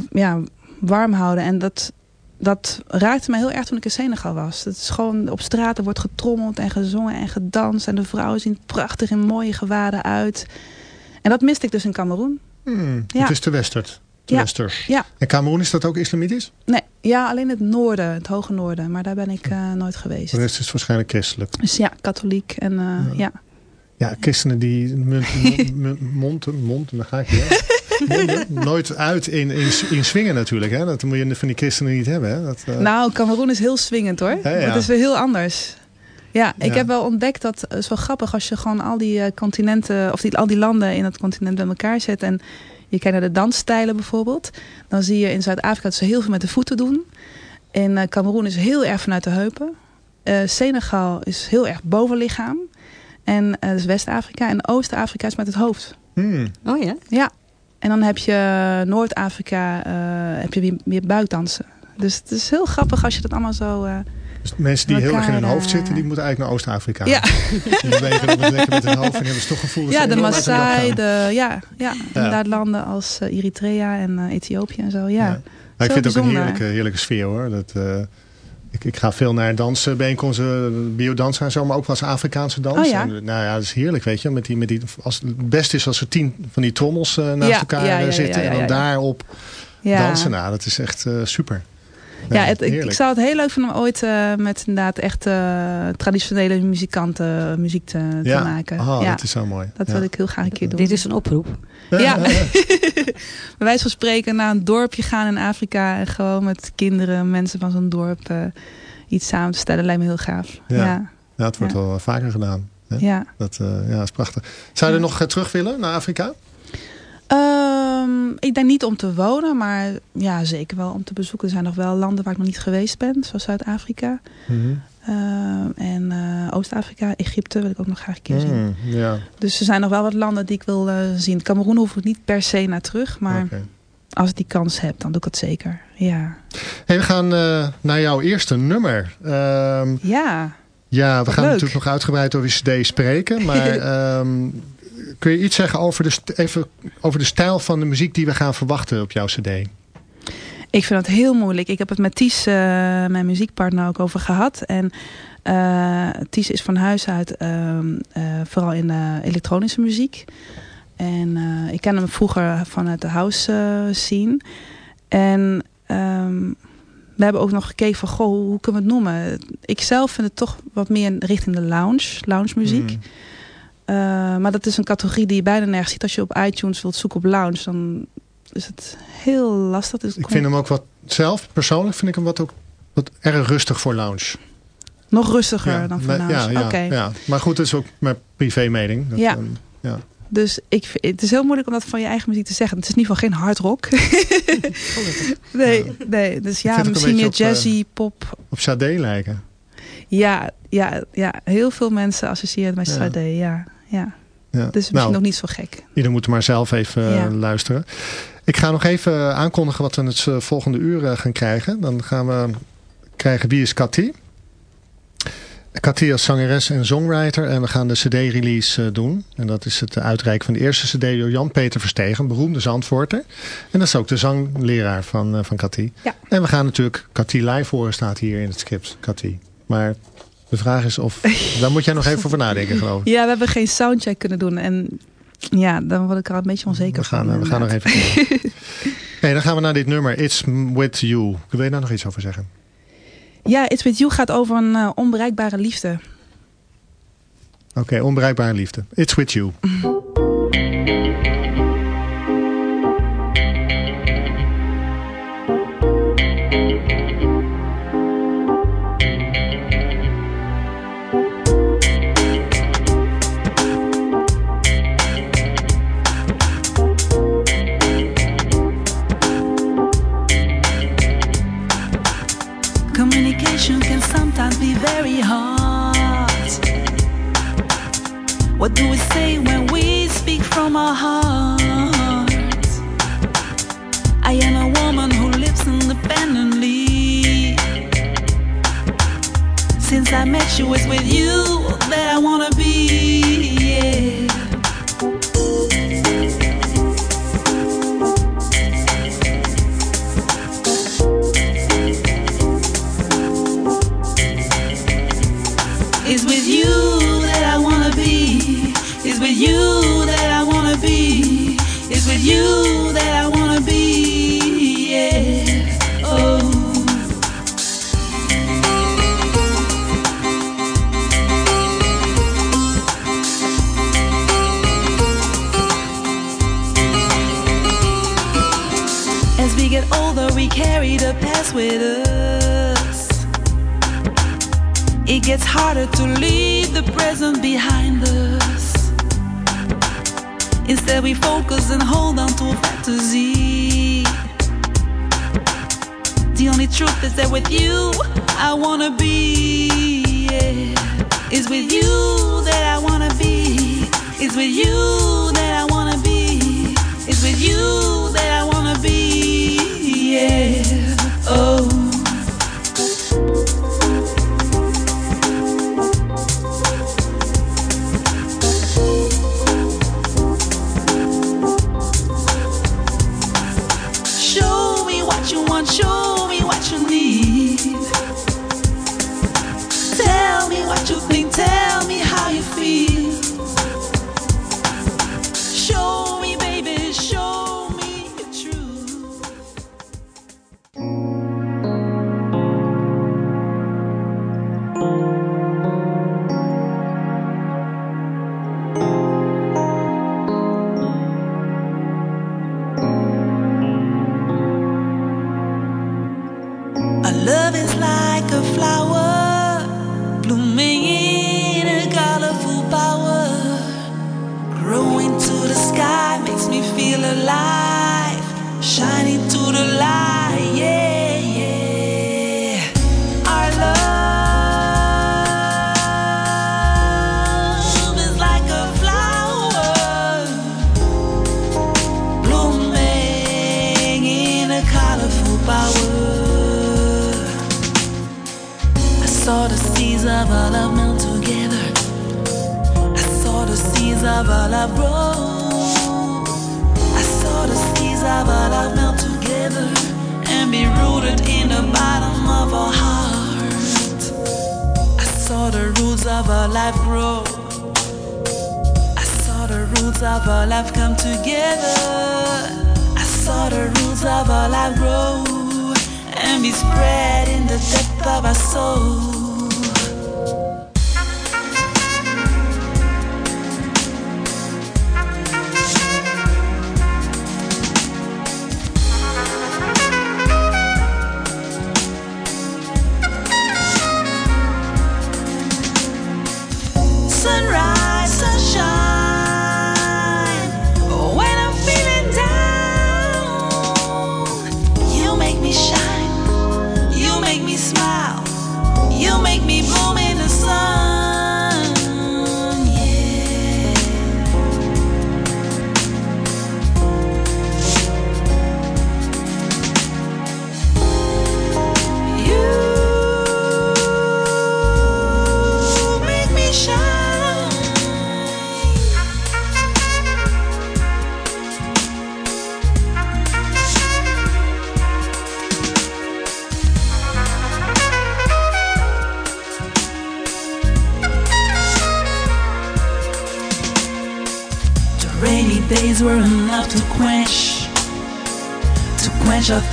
B: ja, warm houden. En dat, dat raakte me heel erg toen ik in Senegal was. Het is gewoon op straten wordt getrommeld en gezongen en gedanst. En de vrouwen zien prachtig in mooie gewaden uit. En dat miste ik dus in Cameroen.
A: Hmm, ja. Het is te westerd. Te
B: ja.
A: westers.
B: Ja.
A: En Cameroen, is dat ook islamitisch?
B: Nee, ja, alleen het noorden, het hoge noorden. Maar daar ben ik uh, nooit geweest.
A: De rest is waarschijnlijk christelijk.
B: Dus ja, katholiek en uh, ja. ja.
A: ja. christenen die mond, mond, dan ga ik weer. Nooit uit in, in, in swingen natuurlijk. Hè? Dat moet je van die christenen niet hebben. Hè? Dat,
B: uh... Nou, Cameroen is heel swingend hoor. Ja, Dat is weer heel anders. Ja, ik heb wel ontdekt dat het is wel grappig als je gewoon al die uh, continenten, of die, al die landen in het continent bij elkaar zet. En je kijkt naar de dansstijlen bijvoorbeeld. Dan zie je in Zuid-Afrika dat ze heel veel met de voeten doen. In Cameroen is heel erg vanuit de heupen. Uh, Senegal is heel erg bovenlichaam. En uh, dat is West-Afrika. En Oost-Afrika is met het hoofd.
A: Hmm.
C: Oh ja?
B: Ja, en dan heb je Noord-Afrika, uh, heb je weer, weer buikdansen. Dus het is heel grappig als je dat allemaal zo... Uh,
A: dus mensen die heel erg in hun hoofd zitten, die moeten eigenlijk naar Oost-Afrika.
B: Ja.
A: Die bewegen dan lekker met hun hoofd en hebben ze toch gevoel
B: Ja, de Maasai, de, ja, ja, inderdaad landen als Eritrea en Ethiopië en zo. Ja. ja.
A: ik vind het ook een heerlijke, heerlijke sfeer hoor. Dat, ik, ik ga veel naar dansbijeenkomsten, biodansen en zo, maar ook wel eens Afrikaanse dans.
B: Oh, ja.
A: En, nou ja, dat is heerlijk, weet je. Met die, met die, als, het beste is als er tien van die trommels uh, naast elkaar zitten en dan daarop dansen. Nou, dat is echt uh, super.
B: Ja, het, ik, ik, zou het heel leuk vinden om ooit met inderdaad echt traditionele muzikanten muziek te, te maken.
A: Oh, ja, dat is zo mooi.
B: Dat wil ik heel graag een keer doen.
C: Dit is een oproep.
B: Ja, bij wijze van spreken naar een dorpje gaan in Afrika en gewoon met kinderen, mensen van zo'n dorp uh, iets samen te stellen, lijkt me heel gaaf. Ja,
A: ja. het wordt wel vaker gedaan. Hè?
B: Ja.
A: Dat uh, ja, is prachtig. Zou je er nog terug willen naar Afrika?
B: Um, ik denk niet om te wonen, maar ja, zeker wel om te bezoeken. Er zijn nog wel landen waar ik nog niet geweest ben, zoals Zuid-Afrika.
A: Mm
B: uh, en uh, Oost-Afrika, Egypte wil ik ook nog graag een keer zien.
A: Mm, ja.
B: Dus er zijn nog wel wat landen die ik wil uh, zien. Cameroen hoef ik niet per se naar terug, maar okay. als ik die kans heb, dan doe ik het zeker. Ja.
A: Hey, we gaan naar jouw eerste nummer.
B: ja.
A: Ja, we gaan natuurlijk nog uitgebreid over je cd spreken. Maar ehm, kun je iets zeggen over de, even, over de stijl van de muziek die we gaan verwachten op jouw cd?
C: Ik vind het heel moeilijk. Ik heb het met Ties, uh, mijn muziekpartner, ook over gehad. En uh, Ties is van huis uit uh, vooral in elektronische muziek. En ik ken hem vroeger vanuit de house scene. En um, we hebben ook nog gekeken van, goh, hoe kunnen we het noemen? Ik zelf vind het toch wat meer richting de lounge, lounge muziek. Mm. Maar dat is een categorie die je bijna nergens ziet. Als je op iTunes wilt zoeken op lounge, dan is het heel lastig. Dus
A: ik vind hem ook wat, zelf persoonlijk vind ik hem wat ook wat erg rustig voor lounge.
C: Nog rustiger dan voor lounge,
A: ja, ja, ja, Maar goed, het is ook mijn privé mening.
C: Dat, ja. Um, ja. Dus ik, het is heel moeilijk om dat van je eigen muziek te zeggen. Het is in ieder geval geen hard rock. nee, nee, dus ja, misschien meer jazzy, uh, pop.
A: Op Sade lijken.
C: Ja, ja, ja, heel veel mensen associëren met Sade, ja. Ja. ja. Dus misschien nou, nog niet zo gek.
A: Ieder moet maar zelf even uh, luisteren. Ik ga nog even aankondigen wat we het uh, volgende uur gaan krijgen. Dan gaan we krijgen Wie is Cathy? Cathy als zangeres en songwriter. En we gaan de cd-release doen. En dat is het uitreiken van de eerste cd door Jan-Peter Verstegen. Beroemde zandvoorter. En dat is ook de zangleraar van, van Cathy.
C: Ja.
A: En we gaan natuurlijk Cathy live horen. Staat hier in het script. Cathy. Maar de vraag is of... daar moet jij nog even over nadenken geloof ik.
C: Ja, we hebben geen soundcheck kunnen doen. En ja, dan word ik er een beetje onzeker
A: we gaan,
C: van.
A: We gaan nog even hey, dan gaan we naar dit nummer. It's With You. Wil je daar nog iets over zeggen?
C: Ja, It's With You gaat over een uh, onbereikbare liefde.
A: Oké, okay, onbereikbare liefde. It's With You.
B: very hard. What do we say when we speak from our hearts? I am a woman who lives independently. Since I met you, it's with you that I wanna gets harder to leave the present behind us. Instead, we focus and hold on to a fantasy. The only truth is that with you, I wanna be. Yeah. It's with you that I wanna be. It's with you that I wanna be. It's with you that I wanna be. Yeah. Oh.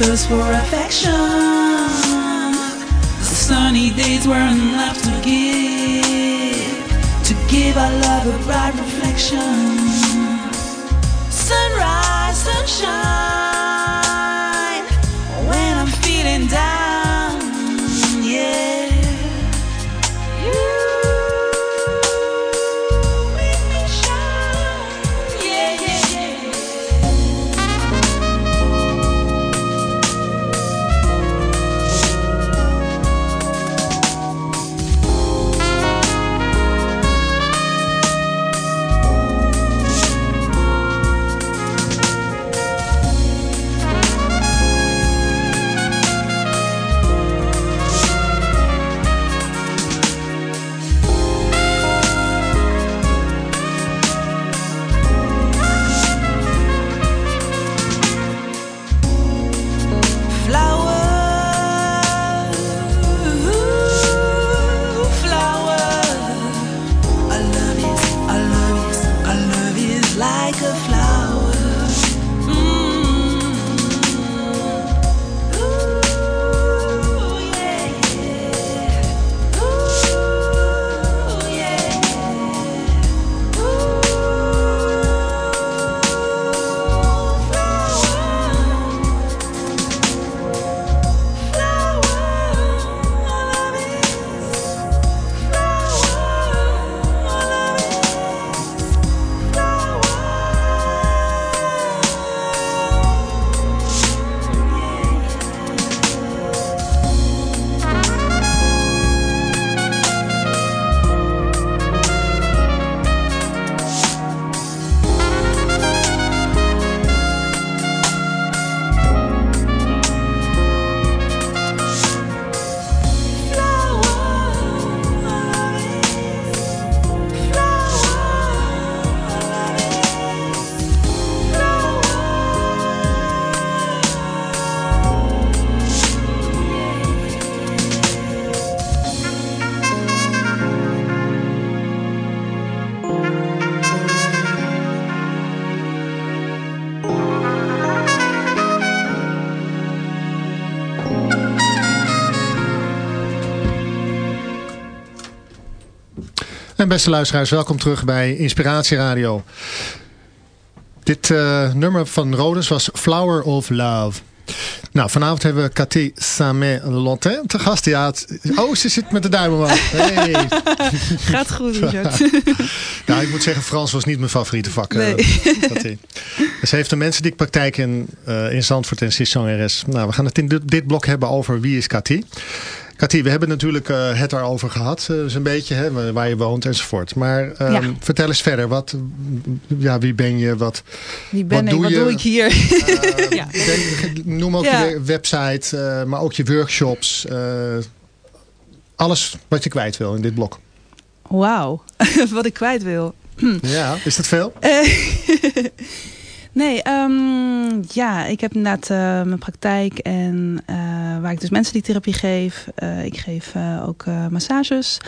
B: Thirst for affection. The sunny days were enough to give, to give our love a bright reflection.
A: En beste luisteraars, welkom terug bij Inspiratie Radio. Dit uh, nummer van Rodens was Flower of Love. Nou, vanavond hebben we Cathy Samet-Lontin te gast. Ja, oh, ze zit met de duim omhoog. Hey.
E: Gaat goed, Richard.
A: nou, ik moet zeggen, Frans was niet mijn favoriete vak. Nee. Uh, ze heeft een mensen die ik praktijk in, uh, in Zandvoort en Sisson-RS. Nou, we gaan het in dit, dit blok hebben over wie is Cathy. Katie, we hebben natuurlijk uh, het daarover gehad. Uh, een beetje, hè, waar je woont enzovoort. Maar um, vertel eens verder. Wat, ja, wie ben je? Wat,
E: wie ben
A: wat
E: ik?
A: Doe
E: wat
A: je?
E: doe ik hier?
A: Uh, ja. denk, noem ook ja. je website, maar ook je workshops. alles wat je kwijt wil in dit blok.
B: Wauw, wat ik kwijt wil.
A: ja, is dat veel?
B: nee, um, ja, ik heb inderdaad uh, mijn praktijk en uh, waar ik dus mensentherapie geef. Uh, ik geef ook massages.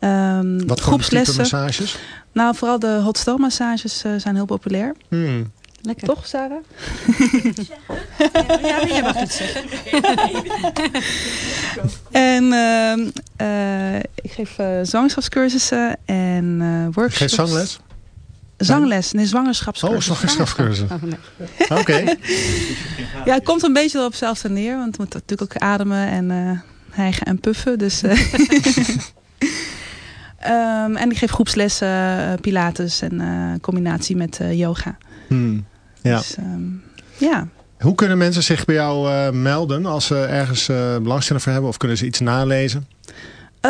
B: Um,
A: Wat voor type massages?
B: Nou, vooral de hot stone massages zijn heel populair.
A: Hmm.
B: Lekker. Toch, Sarah?
C: ja, nee, jij mag het zeggen.
B: en uh, uh, ik geef uh, zwangerschapscursussen en workshops.
A: Je geeft zangles?
B: Zangles, nee, zwangerschapscursus.
A: Oh, zwangerschapscursus. Oké. Okay.
B: ja, het komt een beetje op hetzelfde neer. Want we moeten natuurlijk ook ademen en uh, hijgen en puffen. Dus, uh, um, en ik geef groepslessen, uh, pilates en combinatie met yoga.
A: Hmm. Ja.
B: Dus, um, ja.
A: Hoe kunnen mensen zich bij jou melden als ze ergens belangstelling voor hebben? Of kunnen ze iets nalezen?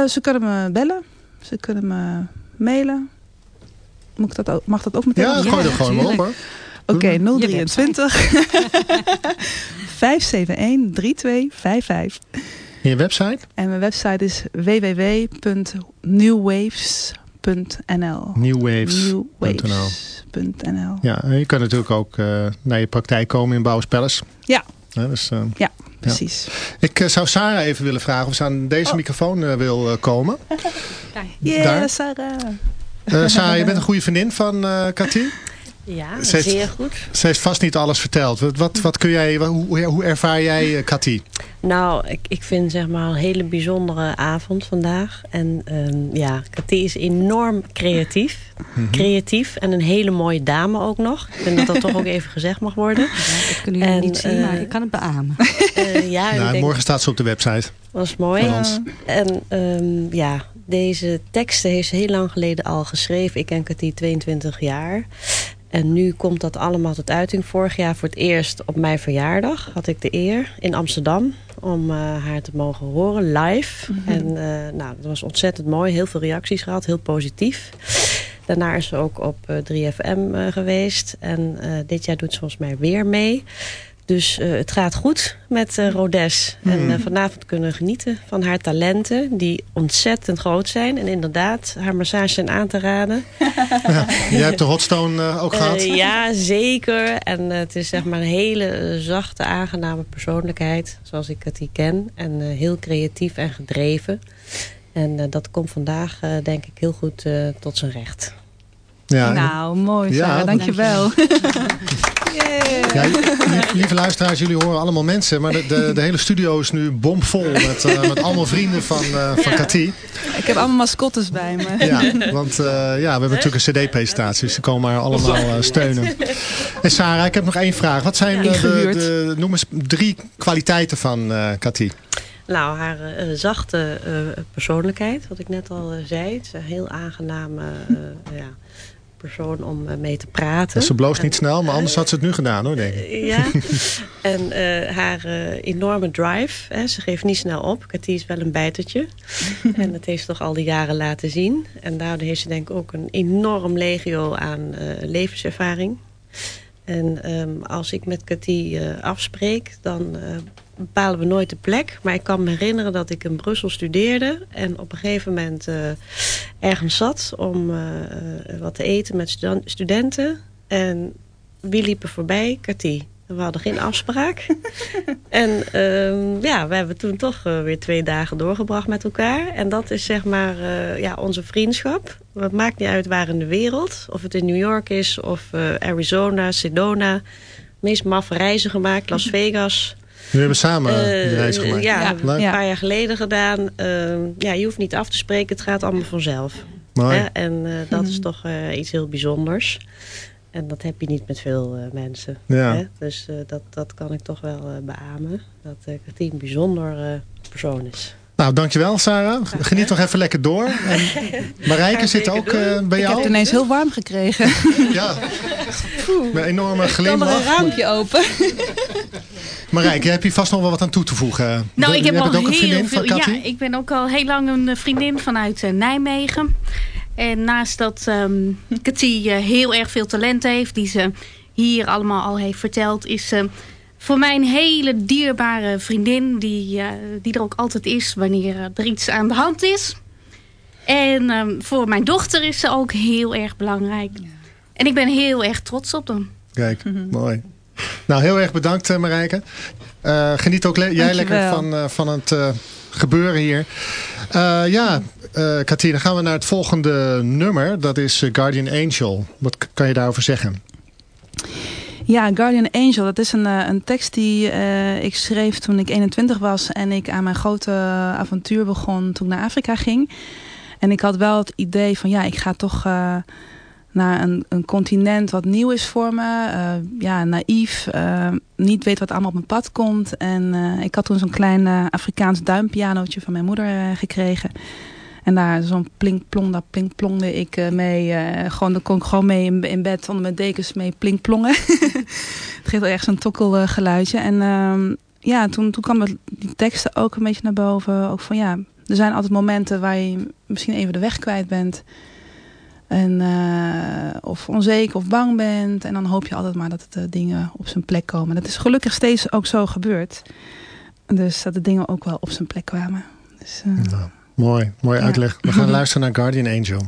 B: ze kunnen me bellen. Ze kunnen me mailen. Moet ik dat ook, mag dat ook meteen?
A: Ja, gooi er gewoon op hoor.
B: Oké, okay, 023 571 3255.
A: En je website?
B: En mijn website is www.newwaves.nl
A: Newwaves.nl
B: Newwaves.nl
A: Ja, en je kan natuurlijk ook uh, naar je praktijk komen in Bouwspellers.
B: Ja.
A: Ja, dus, uh,
B: ja precies.
A: Ja. Ik uh, zou Sarah even willen vragen of ze aan deze oh. microfoon wil komen.
B: Ja, yeah, Sarah.
A: Uh, Sarah, je bent een goede vriendin van uh, Cathy.
F: Ja, ze zeer goed.
A: Ze heeft vast niet alles verteld. Wat, wat, wat kun jij, hoe, hoe ervaar jij uh, Cathy?
F: Nou, ik, ik vind zeg maar een hele bijzondere avond vandaag. En um, ja, Cathy is enorm creatief. Mm -hmm. Creatief en een hele mooie dame ook nog. Ik vind dat dat toch ook even gezegd mag worden. Ja,
C: dat kunnen jullie en, niet zien, uh, maar ik kan het beamen.
F: Uh, ja,
A: nou,
F: denk,
A: morgen staat ze op de website.
F: Was mooi. En um, ja, deze teksten heeft ze heel lang geleden al geschreven. Ik ken Cathy 22 jaar. En nu komt dat allemaal tot uiting. Vorig jaar voor het eerst op mijn verjaardag had ik de eer in Amsterdam om uh, haar te mogen horen live. Mm -hmm. En uh, nou, dat was ontzettend mooi. Heel veel reacties gehad, heel positief. Daarna is ze ook op uh, 3FM geweest. En dit jaar doet ze volgens mij weer mee. Dus uh, het gaat goed met uh, Rodes. Mm. En uh, vanavond kunnen we genieten van haar talenten. Die ontzettend groot zijn. En inderdaad, haar massage zijn aan te raden.
A: Ja, jij hebt de hotstone ook gehad?
F: ja, zeker. En het is zeg maar een hele zachte, aangename persoonlijkheid. Zoals ik het hier ken. En heel creatief en gedreven. En dat komt vandaag denk ik heel goed tot zijn recht.
B: Ja, nou, mooi. Ja, Sarah, dankjewel.
A: Yeah. Ja, lieve luisteraars, jullie horen allemaal mensen. Maar de, de, de hele studio is nu bomvol met, uh, met allemaal vrienden van, uh, van ja. Cathy.
B: Ik heb allemaal mascottes bij me.
A: Ja, want uh, ja, we hebben natuurlijk een cd-presentatie. Dus ze komen maar allemaal steunen. En Sarah, ik heb nog één vraag. Wat zijn de, de, noem eens drie kwaliteiten van Cathy?
F: Nou, haar uh, zachte uh, persoonlijkheid, wat ik net al uh, zei. Het is een heel aangename ja, persoon om mee te praten.
A: Dus ze bloost niet en, snel, maar anders had ze het nu gedaan hoor, denk ik.
F: ja, en haar enorme drive. Hè, ze geeft niet snel op. Cathy is wel een bijtertje. en dat heeft ze toch al die jaren laten zien. En daardoor heeft ze denk ik ook een enorm legio aan levenservaring. En um, als ik met Cathy afspreek, dan bepalen we nooit de plek. Maar ik kan me herinneren dat ik in Brussel studeerde. En op een gegeven moment uh, ergens zat om uh, wat te eten met studenten. En wie liepen voorbij? Cathy. We hadden geen afspraak. en uh, ja, we hebben toen toch uh, weer twee dagen doorgebracht met elkaar. En dat is zeg maar ja, onze vriendschap. Het maakt niet uit waar in de wereld. Of het in New York is of Arizona, Sedona. Meest maffe reizen gemaakt. Las Vegas.
A: We hebben samen die reis gemaakt.
F: Ja, ja. een paar jaar geleden gedaan. Uh, ja, je hoeft niet af te spreken, het gaat allemaal vanzelf.
A: Mooi.
F: En uh, dat is toch uh, iets heel bijzonders. En dat heb je niet met veel mensen.
A: Ja.
F: Hè? Dus dat, dat kan ik toch wel beamen. Dat uh, een bijzonder persoon is.
A: Nou, dankjewel Sarah. Geniet nog even lekker door. En Marijke zit ook uh, bij jou.
B: Ik heb het ineens heel warm gekregen.
A: Ja, met een enorme glimlach.
B: Ik kan er een raampje open.
A: Marijke, heb je vast nog wel wat aan toe te voegen?
G: Nou, ik heb al ook heel veel. Ja, ik ben ook al heel lang een vriendin vanuit uh, Nijmegen. En naast dat um, Cathy uh, heel erg veel talent heeft, die ze hier allemaal al heeft verteld, is ze
H: voor mijn hele dierbare vriendin, die, die er ook altijd is wanneer er iets aan de hand is. En ehm, voor mijn dochter is ze ook heel erg belangrijk. En ik ben heel erg trots op hem.
B: Kijk, mooi. Nou, heel erg bedankt Marijke. Uh, geniet ook jij lekker van, van het gebeuren hier. ja, uh, dan gaan we naar het volgende nummer. Dat is Guardian Angel. Wat kan je daarover zeggen?
I: Ja, Guardian Angel, dat is een, eh, een tekst die uh, ik schreef toen ik 21 was. En ik aan mijn grote avontuur begon toen ik naar Afrika ging. En ik had wel het idee van ja, ik ga toch uh, naar een, een continent wat nieuw is voor me. ja, naïef, niet weet wat allemaal op mijn pad komt. En ik had toen zo'n klein Afrikaans duimpianootje van mijn moeder gekregen. En daar zo'n plinkplong, daar plinkplongde ik uh, mee. Uh, gewoon, daar kon ik gewoon mee in, bed onder mijn dekens mee plinkplongen. het geeft wel echt zo'n tokkelgeluidje. En uh, ja, toen, toen kwamen die teksten ook een beetje naar boven. Ook van ja, er zijn altijd momenten waar je misschien even de weg kwijt bent. En, uh, of onzeker of bang bent. En dan hoop je altijd maar dat de dingen op zijn plek komen. Dat is gelukkig steeds ook zo gebeurd. Dus dat de dingen ook wel op zijn plek kwamen. Dus,
B: nou. Mooi, mooi uitleg. We gaan luisteren naar Guardian Angel.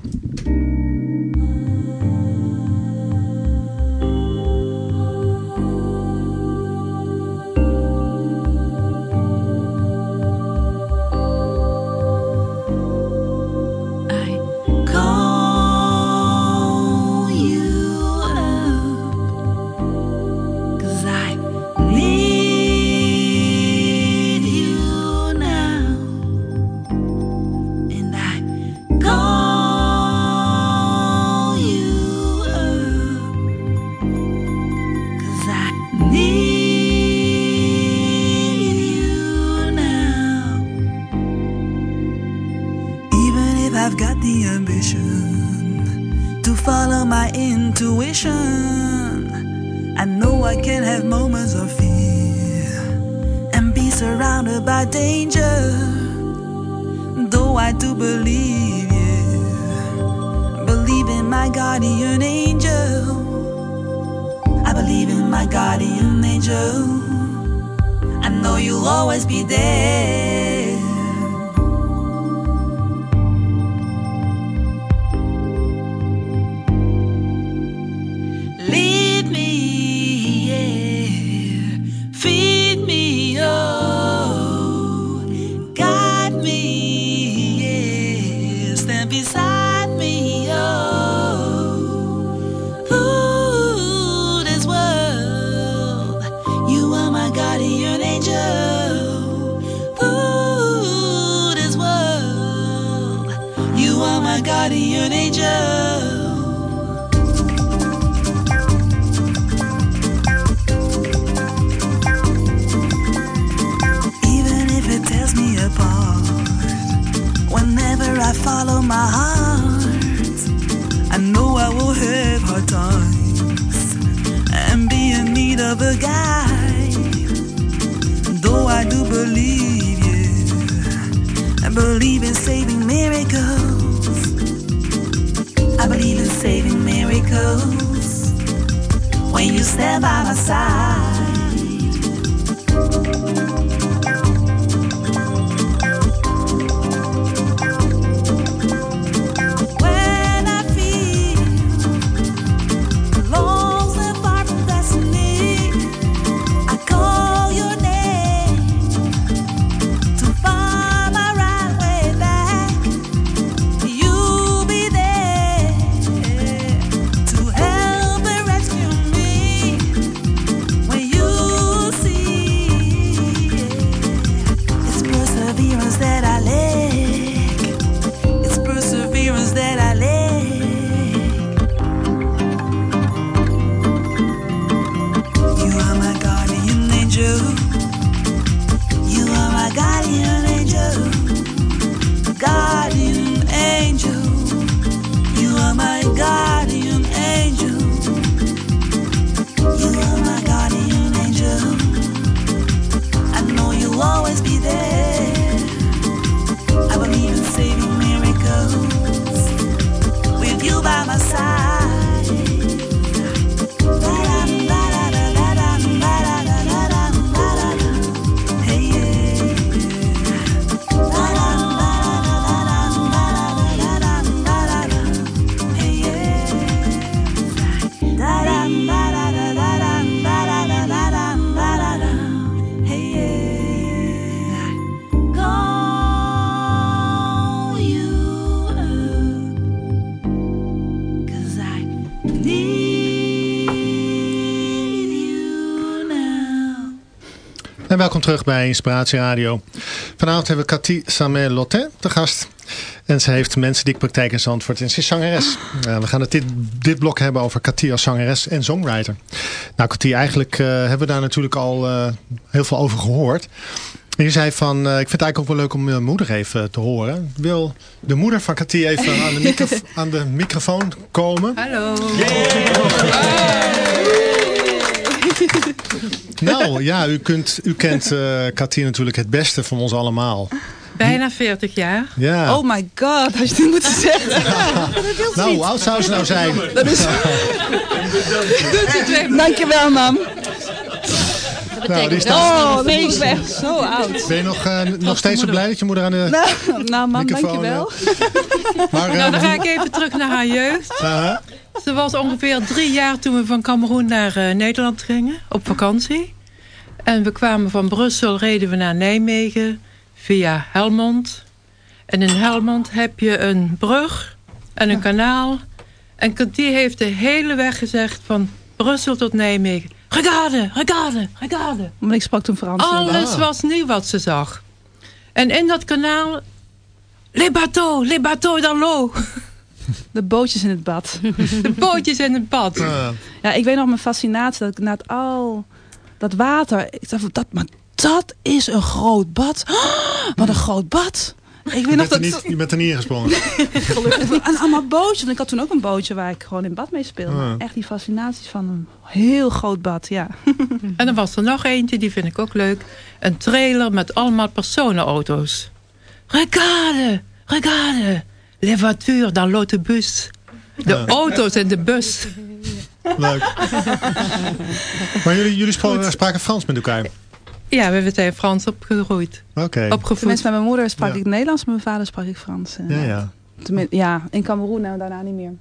A: Terug bij Inspiratie Radio. Vanavond hebben we Cathy Samet Lotte te gast. En ze heeft mensen praktijk in Zandvoort en ze is zangeres. Uh, we gaan het dit, dit blok hebben over Cathy als zangeres en songwriter. Nou Cathy, eigenlijk uh, hebben we daar natuurlijk al uh, heel veel over gehoord. En je zei van, ik vind het eigenlijk ook wel leuk om je moeder even te horen. Wil de moeder van Cathy even aan de, aan de microfoon komen?
J: Hallo.
A: Nou ja, u, kunt, u kent uh, Cathy natuurlijk het beste van ons allemaal.
J: Bijna 40 jaar.
A: Ja.
B: Oh my god, als je dit moet zeggen. Ja.
A: nou, hoe oud zou ze nou zijn?
B: Dat is... Dankjewel, mam.
A: Nou, die staat...
B: Oh, nee, ik ben zo oud.
A: Ben je nog, uh, nog steeds zo blij dat je moeder aan de
B: Nou, nou mam, dankjewel.
J: maar, uh, nou, dan ga ik even terug naar haar jeugd. Uh -huh. Ze was ongeveer drie jaar toen we van Cameroen naar uh, Nederland gingen, op vakantie. En we kwamen van Brussel, reden we naar Nijmegen via Helmond. En in Helmond heb je een brug en een kanaal. En die heeft de hele weg gezegd van Brussel tot Nijmegen. Regarde, regarde, regarde.
B: Maar ik sprak toen Frans.
J: Alles ah. was nieuw wat ze zag. En in dat kanaal... Les bateaux, les bateaux dans l'eau.
B: De bootjes in het bad.
J: De bootjes in het bad.
B: Ja, ja ik weet nog mijn fascinatie dat ik na het al dat water. Ik dacht, dat, maar dat is een groot bad. Oh, wat een groot bad. Ik weet nog dat...
A: Niet, je bent er niet ingesprongen.
B: Gelukkig. En allemaal bootjes. Ik had toen ook een bootje waar ik gewoon in bad mee speelde. Echt die fascinaties van een heel groot bad, ja.
J: En dan was er nog eentje, die vind ik ook leuk. Een trailer met allemaal personenauto's. Regarde, regarde. Les voitures dans l'autobus. De ja. auto's in de bus.
A: Leuk. maar jullie, jullie spraken, spraken Frans met elkaar?
J: Ja, we zijn Frans opgegroeid.
A: Oké. Okay.
B: Opgevoed. Tenminste, met mijn moeder sprak ja. ik Nederlands, met mijn vader sprak ik Frans.
A: Ja, ja.
B: Tenminste, ja, in Cameroen en daarna niet meer.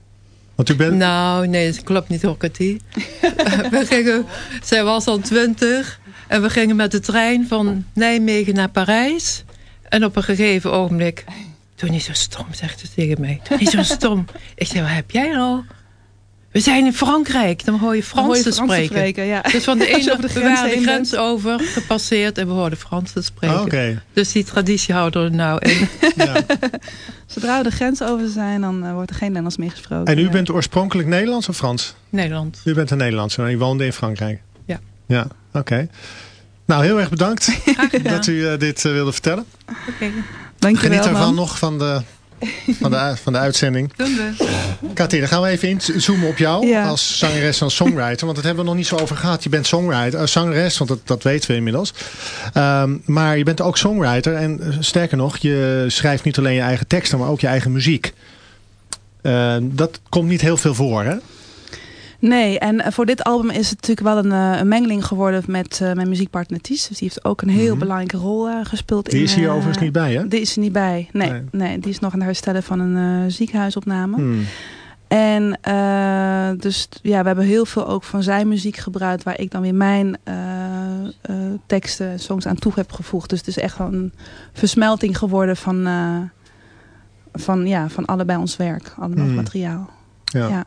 A: Want u bent...
J: Nou, nee, dat klopt niet hoor, Cathy. we gingen, zij was al twintig en we gingen met de trein van Nijmegen naar Parijs. En op een gegeven ogenblik Doe niet zo stom, zegt ze tegen mij. Doe niet zo stom. Ik zeg, wat heb jij nou? We zijn in Frankrijk. Dan hoor je Frans, hoor je Frans te spreken.
B: Te spreken ja.
J: Dus van de ene de we waren de grens bent. over gepasseerd en we hoorden Frans te spreken.
A: Oh, okay.
J: Dus die traditie houden we nou in. ja.
B: Zodra we de grens over zijn, dan uh, wordt er geen Nederlands meer gesproken.
A: En u bent oorspronkelijk Nederlands of Frans?
J: Nederland.
A: U bent een Nederlandse en u woonde in Frankrijk?
J: Ja.
A: Ja, oké. Okay. Nou, heel erg bedankt dat u uh, dit uh, wilde vertellen.
J: Oké. Okay.
B: Dankjewel,
A: Geniet ervan nog van de, van, de, van de uitzending.
J: Doen we.
A: Dan gaan we even inzoomen op jou ja. als zangeres en songwriter. Want dat hebben we nog niet zo over gehad. Je bent songwriter, uh, zangeres, want dat, dat weten we inmiddels. Um, maar je bent ook songwriter. En uh, sterker nog, je schrijft niet alleen je eigen teksten, maar ook je eigen muziek. Uh, dat komt niet heel veel voor, hè?
B: Nee, en voor dit album is het natuurlijk wel een, een mengeling geworden met uh, mijn muziekpartner Ties. Dus die heeft ook een heel mm -hmm. belangrijke rol uh, gespeeld.
A: Die
B: in,
A: is hier uh, overigens niet bij, hè?
B: Die is er niet bij, nee. Nee, nee die is nog aan het herstellen van een ziekenhuisopname. Hmm. En dus ja, we hebben heel veel ook van zijn muziek gebruikt... waar ik dan weer mijn teksten en songs aan toe heb gevoegd. Dus het is echt wel een versmelting geworden van, van, ja, van allebei ons werk. Allemaal hmm. materiaal.
A: ja. ja.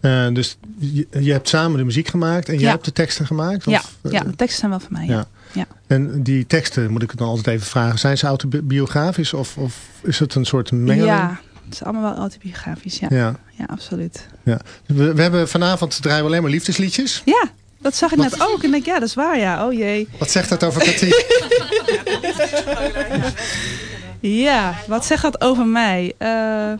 A: Uh, dus je, je, hebt samen de muziek gemaakt en jij ja. hebt de teksten gemaakt? Of,
B: ja. ja, de teksten zijn wel van mij. Ja. ja.
A: En die teksten, moet ik het dan altijd even vragen, zijn ze autobiografisch of, of is het een soort mengeling?
B: Ja, het is allemaal wel autobiografisch, ja. Ja, ja absoluut.
A: Ja. We, we hebben vanavond draaien we alleen maar liefdesliedjes.
B: Ja, dat zag ik Wat? net ook. En ik denk, ja, dat is waar, ja. Oh jee.
A: Wat zegt dat over Cathy?
B: ja, wat zegt dat over mij? Uh,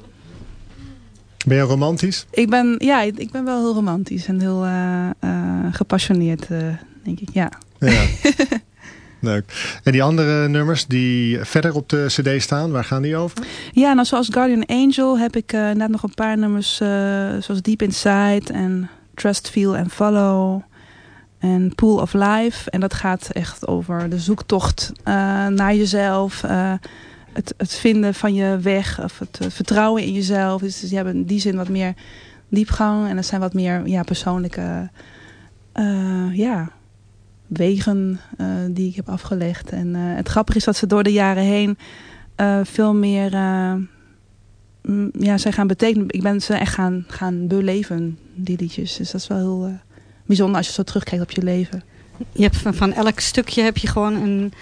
A: ben je romantisch?
B: Ik ben, ja, ik ben wel heel romantisch en heel uh, uh, gepassioneerd, uh, denk ik, ja.
A: ja. Leuk. En die andere nummers die verder op de cd staan, waar gaan die over?
B: Ja, nou zoals Guardian Angel heb ik net nog een paar nummers zoals Deep Inside en Trust, Feel and Follow en Pool of Life. En dat gaat echt over de zoektocht naar jezelf het, het vinden van je weg of het, het vertrouwen in jezelf. Dus, dus, je hebt in die zin wat meer diepgang en dat zijn wat meer ja, persoonlijke uh, ja, wegen uh, die ik heb afgelegd. En het grappige is dat ze door de jaren heen veel meer ja, zij gaan betekenen. Ik ben ze echt gaan, gaan beleven, die liedjes. Dus dat is wel heel bijzonder als je zo terugkijkt op je leven.
C: je hebt van elk stukje heb je gewoon een,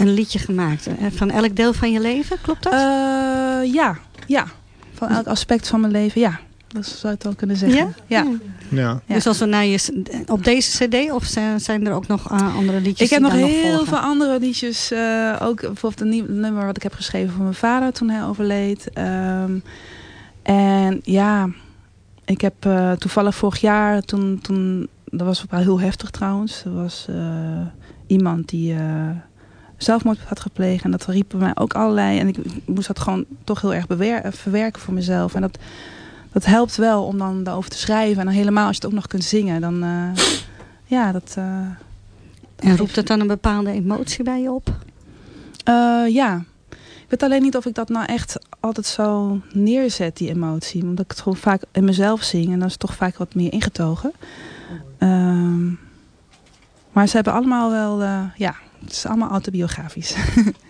C: een liedje gemaakt. Van elk deel van je leven, klopt dat?
B: ja, ja. Van elk aspect van mijn leven, ja. Dat zou je het wel kunnen zeggen. Ja?
A: Ja.
C: Dus als we naar je, op deze cd of zijn, zijn er ook nog uh, andere liedjes?
B: Ik heb nog heel veel andere liedjes. Uh, ook bijvoorbeeld een nieuw nummer wat ik heb geschreven voor mijn vader toen hij overleed. Um, en ja, ik heb uh, toevallig vorig jaar, toen, toen, dat was wel heel heftig trouwens. Er was iemand die zelfmoord had gepleegd. En dat riepen mij ook allerlei. En ik, moest dat gewoon toch heel erg bewer verwerken voor mezelf. En dat dat helpt wel om dan daarover te schrijven. En dan helemaal als je het ook nog kunt zingen, dan uh, ja, dat... Uh,
C: en roept het dan een bepaalde emotie bij je op?
B: Uh, ja. Ik weet alleen niet of ik dat nou echt altijd zo neerzet, die emotie. Omdat ik het gewoon vaak in mezelf zing. En dan is het toch vaak wat meer ingetogen. Uh, maar ze hebben allemaal wel, ja, het is allemaal autobiografisch.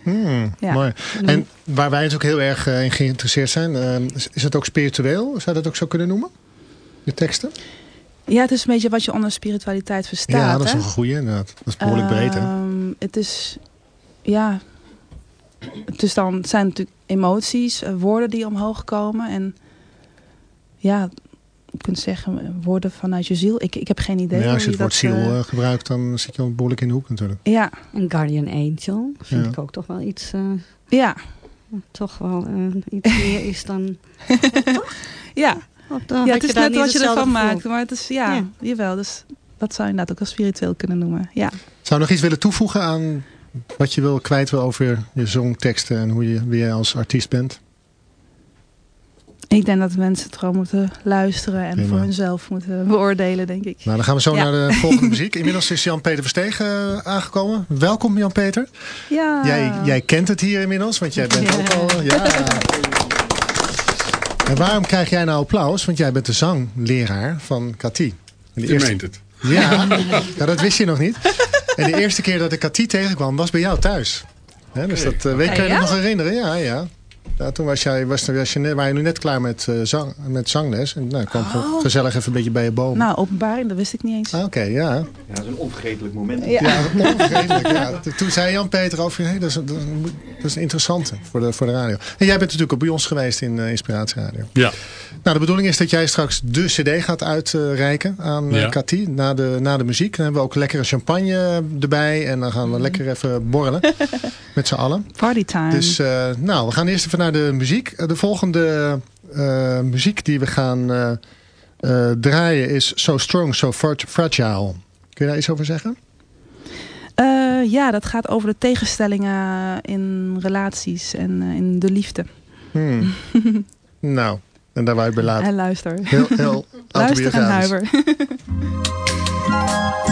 A: Hmm, ja. Mooi. En waar wij ook heel erg uh, in geïnteresseerd zijn, uh, is het ook spiritueel? Zou je dat ook zo kunnen noemen? De teksten?
B: Ja, het is een beetje wat je onder spiritualiteit verstaat.
A: Ja, dat is een goede inderdaad. Dat is behoorlijk uh, breed hè?
B: Ehm, het is, ja, het is dan, het zijn natuurlijk emoties, eh, woorden die omhoog komen. En ja, kunt zeggen, woorden vanuit je ziel. Ik, ik heb geen idee.
A: Ja, als je het woord ziel uh, gebruikt, dan zit je al behoorlijk in de hoek natuurlijk.
B: Ja.
C: Een guardian angel vind ja. ik ook toch wel iets... Uh,
B: ja.
C: Toch wel uh, iets meer is dan...
B: ja. Dan ja, het is net wat je ervan gevoel. maakt. Maar het is, ja, ja, jawel. Dus dat zou je inderdaad ook wel spiritueel kunnen noemen. Ja.
A: Zou je nog iets willen toevoegen aan wat je wil kwijt wil over je zongteksten en hoe je weer als artiest bent?
B: Ik denk dat mensen het gewoon moeten luisteren en Prima. voor hunzelf moeten beoordelen, denk ik.
A: Nou, dan gaan we zo ja. naar de volgende muziek. Inmiddels is Jan-Peter Verstegen uh, aangekomen. Welkom Jan-Peter.
B: Ja.
A: Jij, jij kent het hier inmiddels, want jij bent ja. ook al... Ja. en waarom krijg jij nou applaus? Want jij bent de zangleraar van Cathy.
K: Je eerste... meent het.
A: Ja, ja, dat wist je nog niet. En de eerste keer dat ik Cathy tegenkwam was bij jou thuis. He, dus dat uh, weet je ja? nog herinneren. Ja, ja. Ja, toen was jij, was, was je, waren je nu net klaar met, uh, zang, met zangles. En nou, kwam oh. gezellig even een beetje bij je boom.
B: Nou, openbaring, dat wist ik niet eens.
A: Ah, Oké, okay, ja.
K: Ja, dat is een onvergetelijk moment.
A: Ja, ja onvergetelijk. ja. Toen zei Jan-Peter over, hey, dat, is, dat, is een interessante voor de, voor de radio. En jij bent natuurlijk ook bij ons geweest in uh, Inspiratie Radio.
K: Ja.
A: Nou, de bedoeling is dat jij straks de cd gaat uitreiken aan uh, ja. Cathy. Na de, na de muziek. Dan hebben we ook lekkere champagne erbij. En dan gaan we mm. lekker even borrelen. met z'n allen.
B: Party time.
A: Dus nou, we gaan eerst even naar de muziek. De volgende uh, muziek die we gaan uh, draaien is So Strong, So Fragile. Kun je daar iets over zeggen?
B: ja, dat gaat over de tegenstellingen in relaties en in de liefde.
A: Hmm. nou, en daar wij bij laten.
B: En luister.
A: Heel, heel
B: luister en huiver.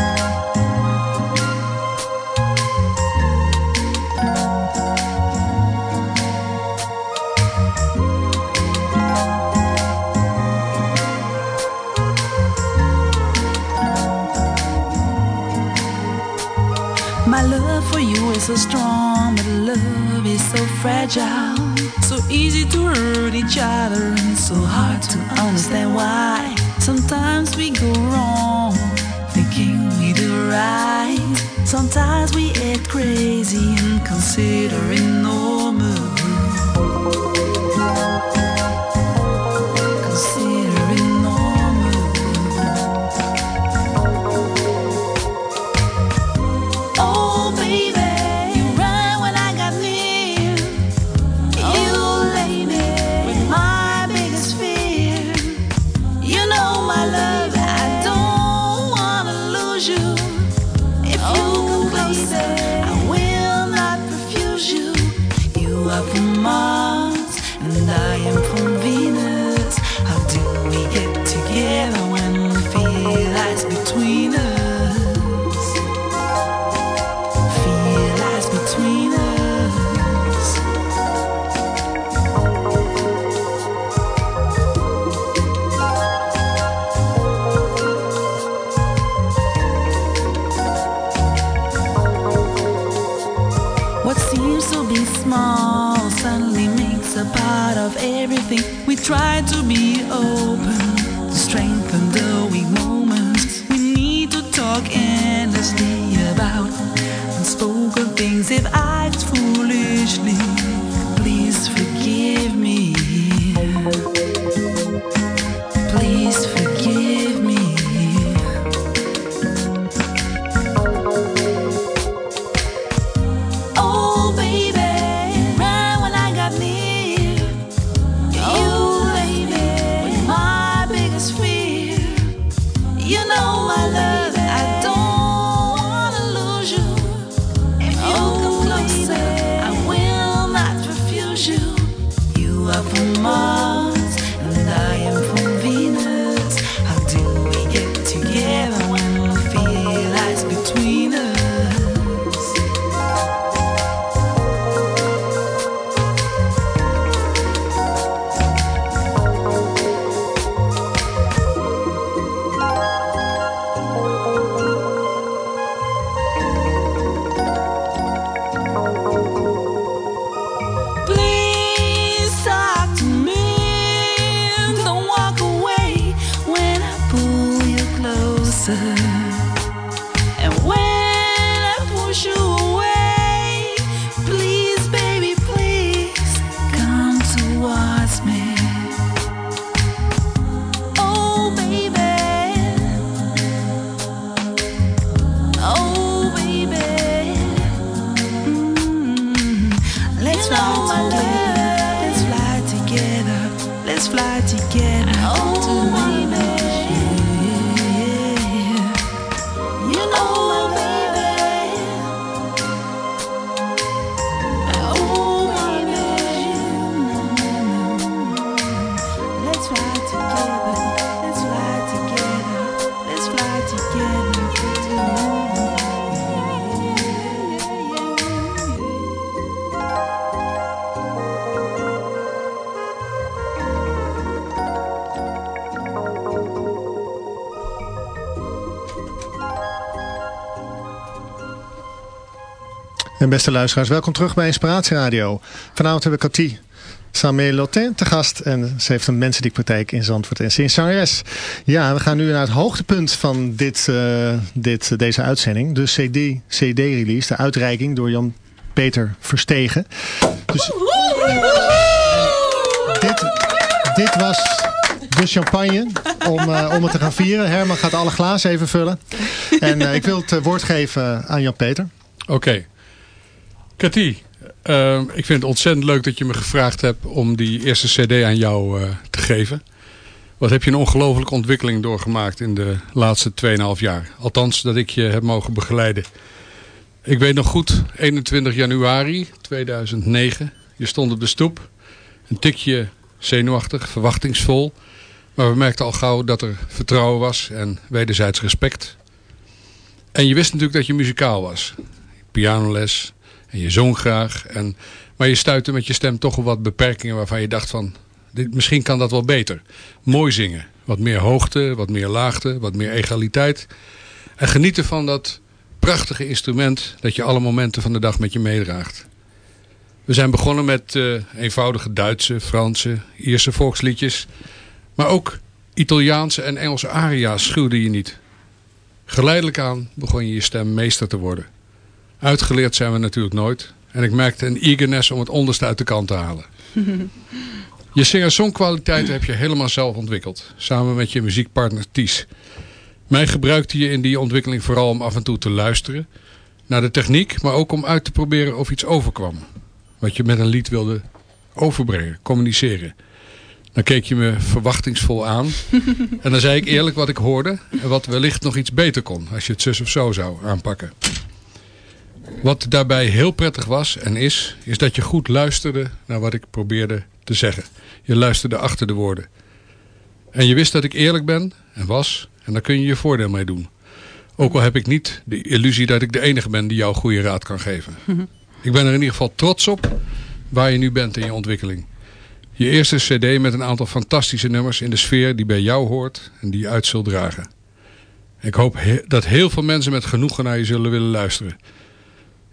L: so strong, but love is so fragile. So easy to hurt each other, and so hard to understand why. Sometimes we go wrong, thinking we do right. Sometimes we act crazy and consider it normal. Try to be open
A: Beste luisteraars, welkom terug bij Inspiratie Radio. Vanavond hebben we Cathy Samé Lotin te gast. En ze heeft een mensendikpraktijk in Zandvoort en sinds zangeres. Ja, we gaan nu naar het hoogtepunt van dit, uh, dit, deze uitzending. De CD-release, de uitreiking door Jan-Peter Verstegen. Dus, dit, dit was de champagne om, uh, om het te gaan vieren. Herman gaat alle glazen even vullen. En uh, ik wil het woord geven aan Jan-Peter.
M: Oké. Cathy, uh, ik vind het ontzettend leuk dat je me gevraagd hebt om die eerste cd aan jou uh, te geven. Wat heb je een ongelofelijke ontwikkeling doorgemaakt in de laatste 2,5 jaar. Althans, dat ik je heb mogen begeleiden. Ik weet nog goed, 21 januari 2009. Je stond op de stoep. Een tikje zenuwachtig, verwachtingsvol. Maar we merkten al gauw dat er vertrouwen was en wederzijds respect. En je wist natuurlijk dat je muzikaal was. Pianoles, en je zong graag. En, maar je stuitte met je stem toch op wat beperkingen waarvan je dacht van... Dit, misschien kan dat wel beter. Mooi zingen. Wat meer hoogte, wat meer laagte, wat meer egaliteit. En genieten van dat prachtige instrument dat je alle momenten van de dag met je meedraagt. We zijn begonnen met uh, eenvoudige Duitse, Franse, Ierse volksliedjes. Maar ook Italiaanse en Engelse aria's schuwde je niet. Geleidelijk aan begon je je stem meester te worden. Uitgeleerd zijn we natuurlijk nooit. En ik merkte een eagerness om het onderste uit de kant te halen. je singer-songkwaliteiten heb je helemaal zelf ontwikkeld. Samen met je muziekpartner Ties. Mij gebruikte je in die ontwikkeling vooral om af en toe te luisteren. Naar de techniek, maar ook om uit te proberen of iets overkwam. Wat je met een lied wilde overbrengen, communiceren. Dan keek je me verwachtingsvol aan. en dan zei ik eerlijk wat ik hoorde. En wat wellicht nog iets beter kon. Als je het zus of zo zou aanpakken. Wat daarbij heel prettig was en is, is dat je goed luisterde naar wat ik probeerde te zeggen. Je luisterde achter de woorden. En je wist dat ik eerlijk ben en was en daar kun je je voordeel mee doen. Ook al heb ik niet de illusie dat ik de enige ben die jou goede raad kan geven. Ik ben er in ieder geval trots op waar je nu bent in je ontwikkeling. Je eerste cd met een aantal fantastische nummers in de sfeer die bij jou hoort en die je uit zult dragen. Ik hoop dat heel veel mensen met genoegen naar je zullen willen luisteren.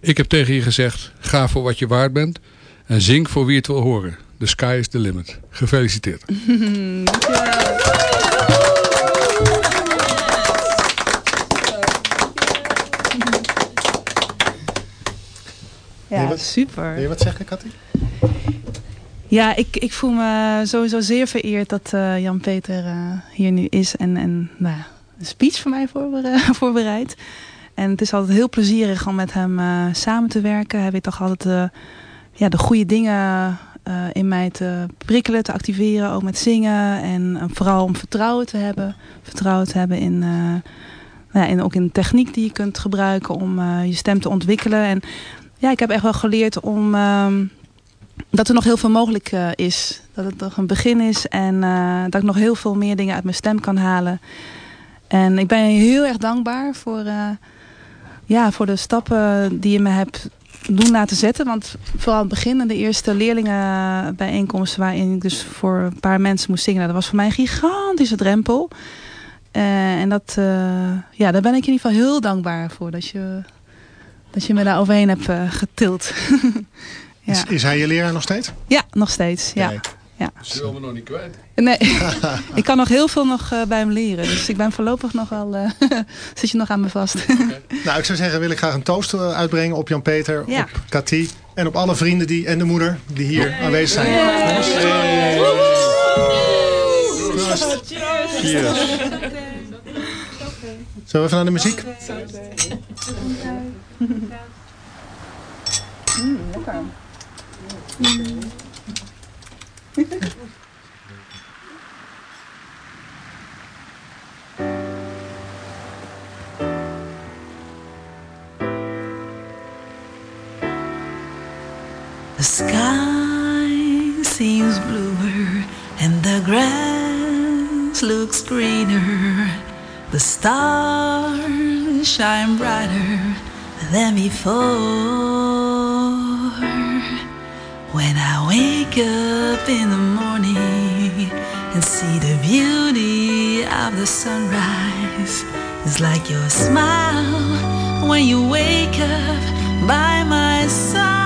M: Ik heb tegen je gezegd, ga voor wat je waard bent en zing voor wie het wil horen. The sky is the limit. Gefeliciteerd.
B: Ja, super.
A: Wil je wat zeggen, Katty?
B: Ja, ik, ik voel me sowieso zeer vereerd dat uh, Jan-Peter uh, hier nu is en, en nou, een speech voor mij voorbereid. En het is altijd heel plezierig om met hem uh, samen te werken. Hij weet toch altijd ja, de goede dingen uh, in mij te prikkelen, te activeren. Ook met zingen. En vooral om vertrouwen te hebben. Vertrouwen te hebben in, nou ja, ook in de techniek die je kunt gebruiken om je stem te ontwikkelen. En ja, ik heb echt wel geleerd om... Ehm, dat er nog heel veel mogelijk is. Dat het nog een begin is. En dat ik nog heel veel meer dingen uit mijn stem kan halen. En ik ben heel erg dankbaar voor ja, voor de stappen die je me hebt doen laten zetten. Want vooral het begin, de eerste leerlingenbijeenkomst waarin ik dus voor een paar mensen moest zingen. Dat was voor mij een gigantische drempel. Uh, en dat, uh, ja, daar ben ik in ieder geval heel dankbaar voor. Dat je, dat je me daar overheen hebt uh, getild.
A: ja. is, is, hij je leraar nog steeds?
B: Ja, nog steeds. Ja. Ja.
M: Ze wil me nog niet kwijt.
B: Nee, ik kan nog heel veel nog uh, bij hem leren. Dus ik ben voorlopig nogal, uh, zit je nog aan me vast.
A: Okay. nou, ik zou zeggen, wil ik graag een toast uh, uitbrengen op Jan-Peter, ja. op Cathy en op alle vrienden die, en de moeder die hier hey. aanwezig zijn. Hey. Hey. Cheers. Cheers. Zullen we even naar de muziek?
B: Mm, lekker. Mm. the sky seems bluer and the grass looks greener. The stars shine brighter than before. When I wake up in the morning and see the beauty of the sunrise, it's like your smile when you wake up by my side.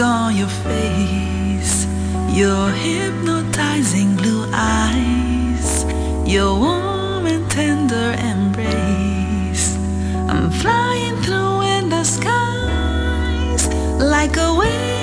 B: on your face, your hypnotizing blue eyes, your warm and tender embrace. I'm flying through endless skies like a wave.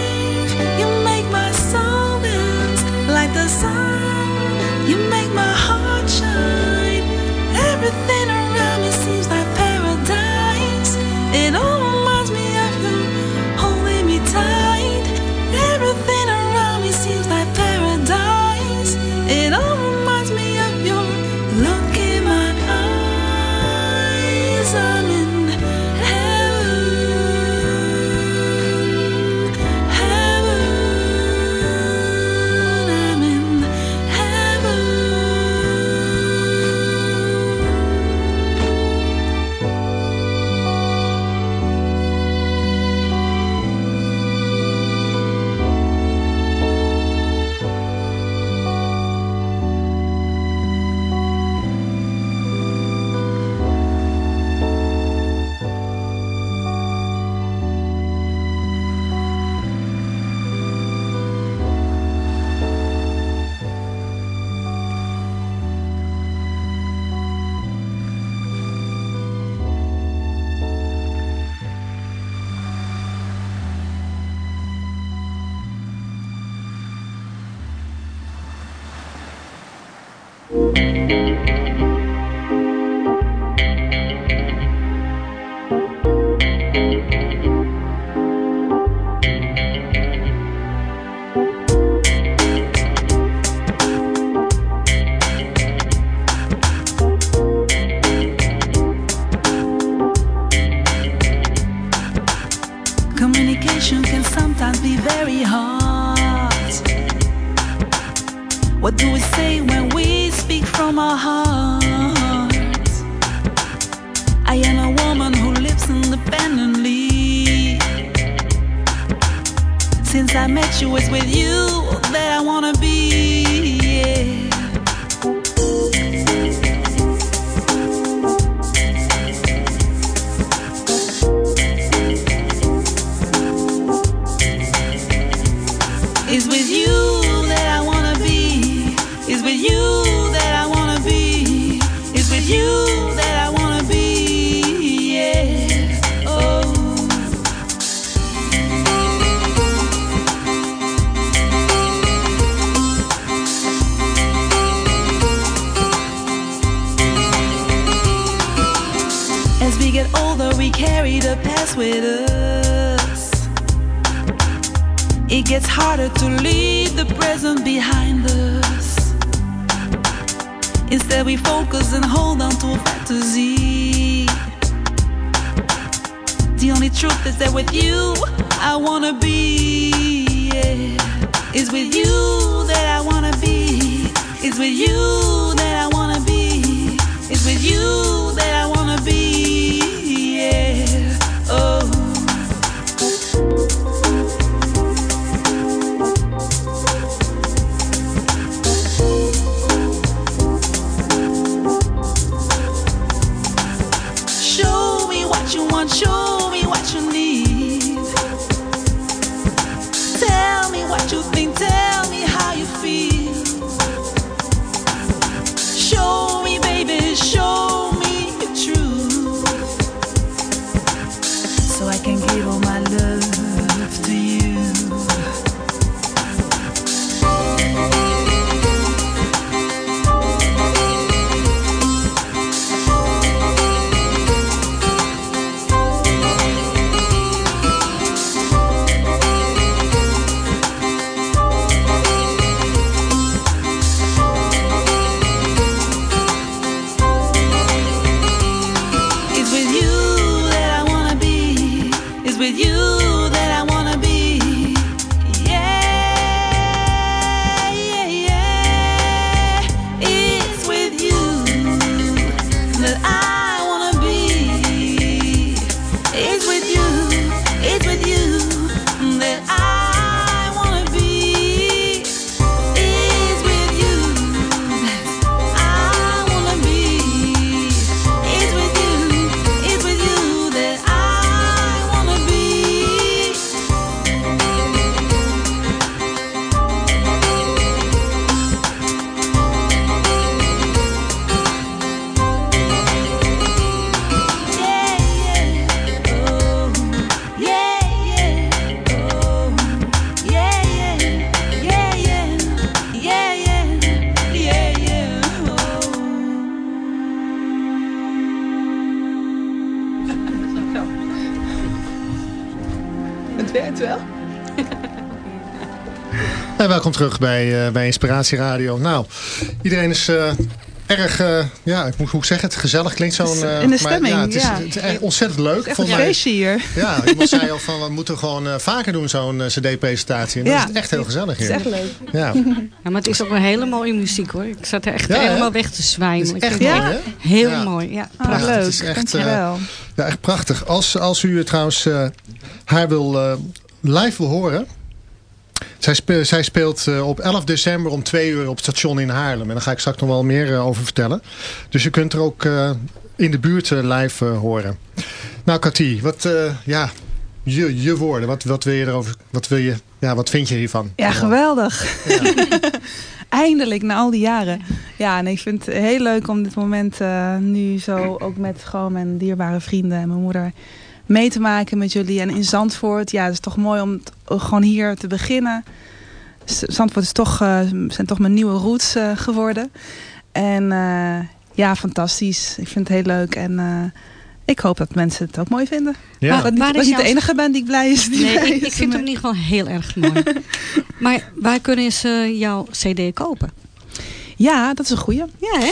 A: Welkom terug bij, eh, bij Inspiratie Radio. Nou, iedereen is eh, erg, eh, ja, ik moet hoe zeg het, gezellig klinkt zo'n... eh,
B: In de
A: maar
B: stemming,
A: ja, het is,
B: ja.
A: het is echt ontzettend leuk.
B: Echt een
A: mij-
B: feestje hier.
A: Ja, iemand zei al van we moeten gewoon vaker doen zo'n cd-presentatie. En dat
B: Ja.
A: is echt heel gezellig hier.
B: Het is echt leuk.
A: Ja.
C: Ja, maar het is ook wel hele mooie muziek hoor. Ik zat er echt helemaal weg te zwijmen.
A: Het is echt mooi,
C: het
A: hè?
C: Heel
A: Ja.
C: mooi, ja.
B: Ah,
A: Ja, het
B: leuk.
A: is echt,
B: Dankjewel.
A: Ja, echt prachtig. Als, als u trouwens eh, haar wil, eh, live wil horen. Zij, spe- zij speelt eh, op 11 december om 2 uur op het station in Haarlem. En daar ga ik straks nog wel meer eh, over vertellen. Dus je kunt er ook eh, in de buurt live horen. Nou Cathy, wat, ja, je, je woorden. Wat, wat wil je erover? Wat, wil je, ja, wat vind je hiervan?
B: Ja, geweldig. Eindelijk, na al die jaren. Ja, en ik vind het heel leuk om dit moment nu zo ook met gewoon mijn dierbare vrienden en mijn moeder mee te maken met jullie. En in Zandvoort, ja, het is toch mooi om gewoon hier te beginnen. Zandvoort is toch, eh, zijn toch mijn nieuwe roots eh, geworden. En eh, ja, fantastisch. Ik vind het heel leuk en... eh, ik hoop dat mensen het ook mooi vinden.
A: Ja.
B: Maar dat dat ik niet de
C: jouw-
B: enige ben die blij is. Die
C: Nee,
B: blij
C: ik, vind hem in ieder geval heel erg mooi. maar waar kunnen ze jouw cd kopen?
B: Ja, dat is een goeie.
C: Ja, hè?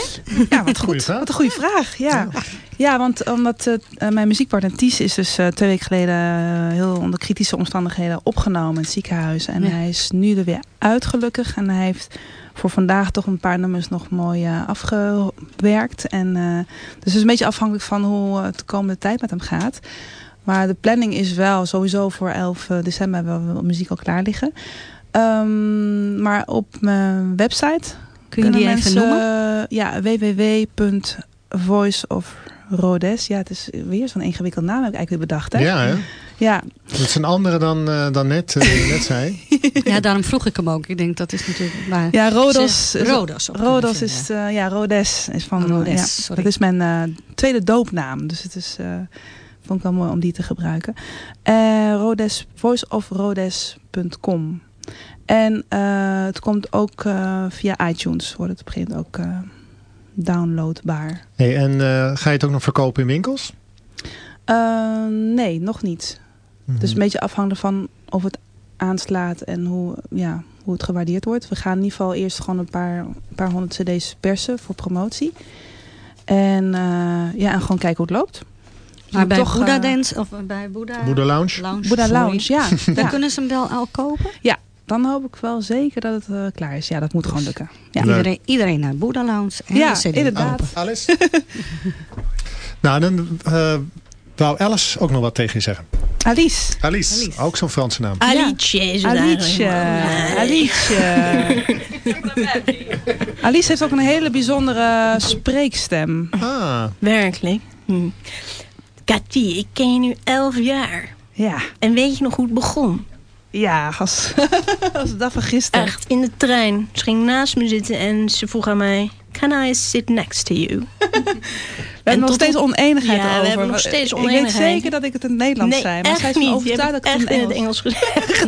B: Ja, wat goed.
A: vraag.
B: Wat een goede vraag. Ja, ja. want omdat eh, mijn muziekpartner Ties is dus eh, twee weken geleden eh, heel onder kritische omstandigheden opgenomen in het ziekenhuis. En
C: Ja.
B: hij is nu er weer uit gelukkig. En hij heeft voor vandaag toch een paar nummers nog mooi eh, afgewerkt. En, eh, dus het is een beetje afhankelijk van hoe het de komende tijd met hem gaat. Maar de planning is wel sowieso voor 11 december hebben we muziek al klaar liggen. Ehm, maar op mijn website
C: Kun je die even
B: mensen,
C: noemen?
B: Ja, www.voiceofrhodes. Ja, het is weer zo'n ingewikkeld naam heb ik eigenlijk weer bedacht. Hè?
A: Ja, hè?
B: Ja,
A: Dat is een andere dan, eh, dan net, eh, die je net zei.
C: Ja, daarom vroeg ik hem ook. Ik denk dat is natuurlijk... Maar
B: ja Rodos.
C: Ze- Rodos.
B: Rodos is, eh, ja, Rodes is van,
C: Rodes,
B: ja,
C: sorry.
B: dat is mijn eh, tweede doopnaam. Dus het is, eh, vond ik wel mooi om die te gebruiken. Eh Rodes, voiceofrodes.com. En eh, het komt ook eh, via iTunes, wordt het op een gegeven moment ook eh, downloadbaar.
A: Hey, en eh, ga je het ook nog verkopen in winkels?
B: Uh, nee, nog niet. Dus een beetje afhankelijk van of het aanslaat en hoe, ja, hoe het gewaardeerd wordt. We gaan in ieder geval eerst gewoon een paar, een paar honderd cd's persen voor promotie. En, uh, ja, en gewoon kijken hoe het loopt.
C: Maar bij Boeddha uh, Dance of bij Boeddha,
A: Boeddha Lounge?
C: Lounge
B: Boeddha Lounge, ja.
C: Dan
B: ja.
C: kunnen ze hem wel al kopen?
B: Ja, dan hoop ik wel zeker dat het uh, klaar is. Ja, dat moet gewoon lukken. Ja.
C: Iedereen, iedereen naar Boeddha Lounge. En
B: ja,
C: de CD.
B: inderdaad.
A: Alice? nou, dan uh, wou Alice ook nog wat tegen je zeggen.
B: Alice.
A: Alice,
B: Alice.
A: ook zo'n Franse naam.
G: Alice is het
B: Alice. Alice. Alice heeft ook een hele bijzondere spreekstem.
A: Ah.
G: Werkelijk. Hm. Cathy, ik ken je nu elf jaar.
B: Ja.
G: En weet je nog hoe het begon?
B: Ja, als, als dag van gisteren.
G: Echt, in de trein. Ze ging naast me zitten en ze vroeg aan mij... Can I sit next to you?
B: We hebben nog steeds oneenigheid
G: ja,
B: over.
G: we hebben nog steeds oneenigheid.
B: Ik weet zeker dat ik het in het Nederlands
G: nee,
B: zei. Maar zij is
G: niet.
B: overtuigd dat ik het
G: in het Engels gezegd.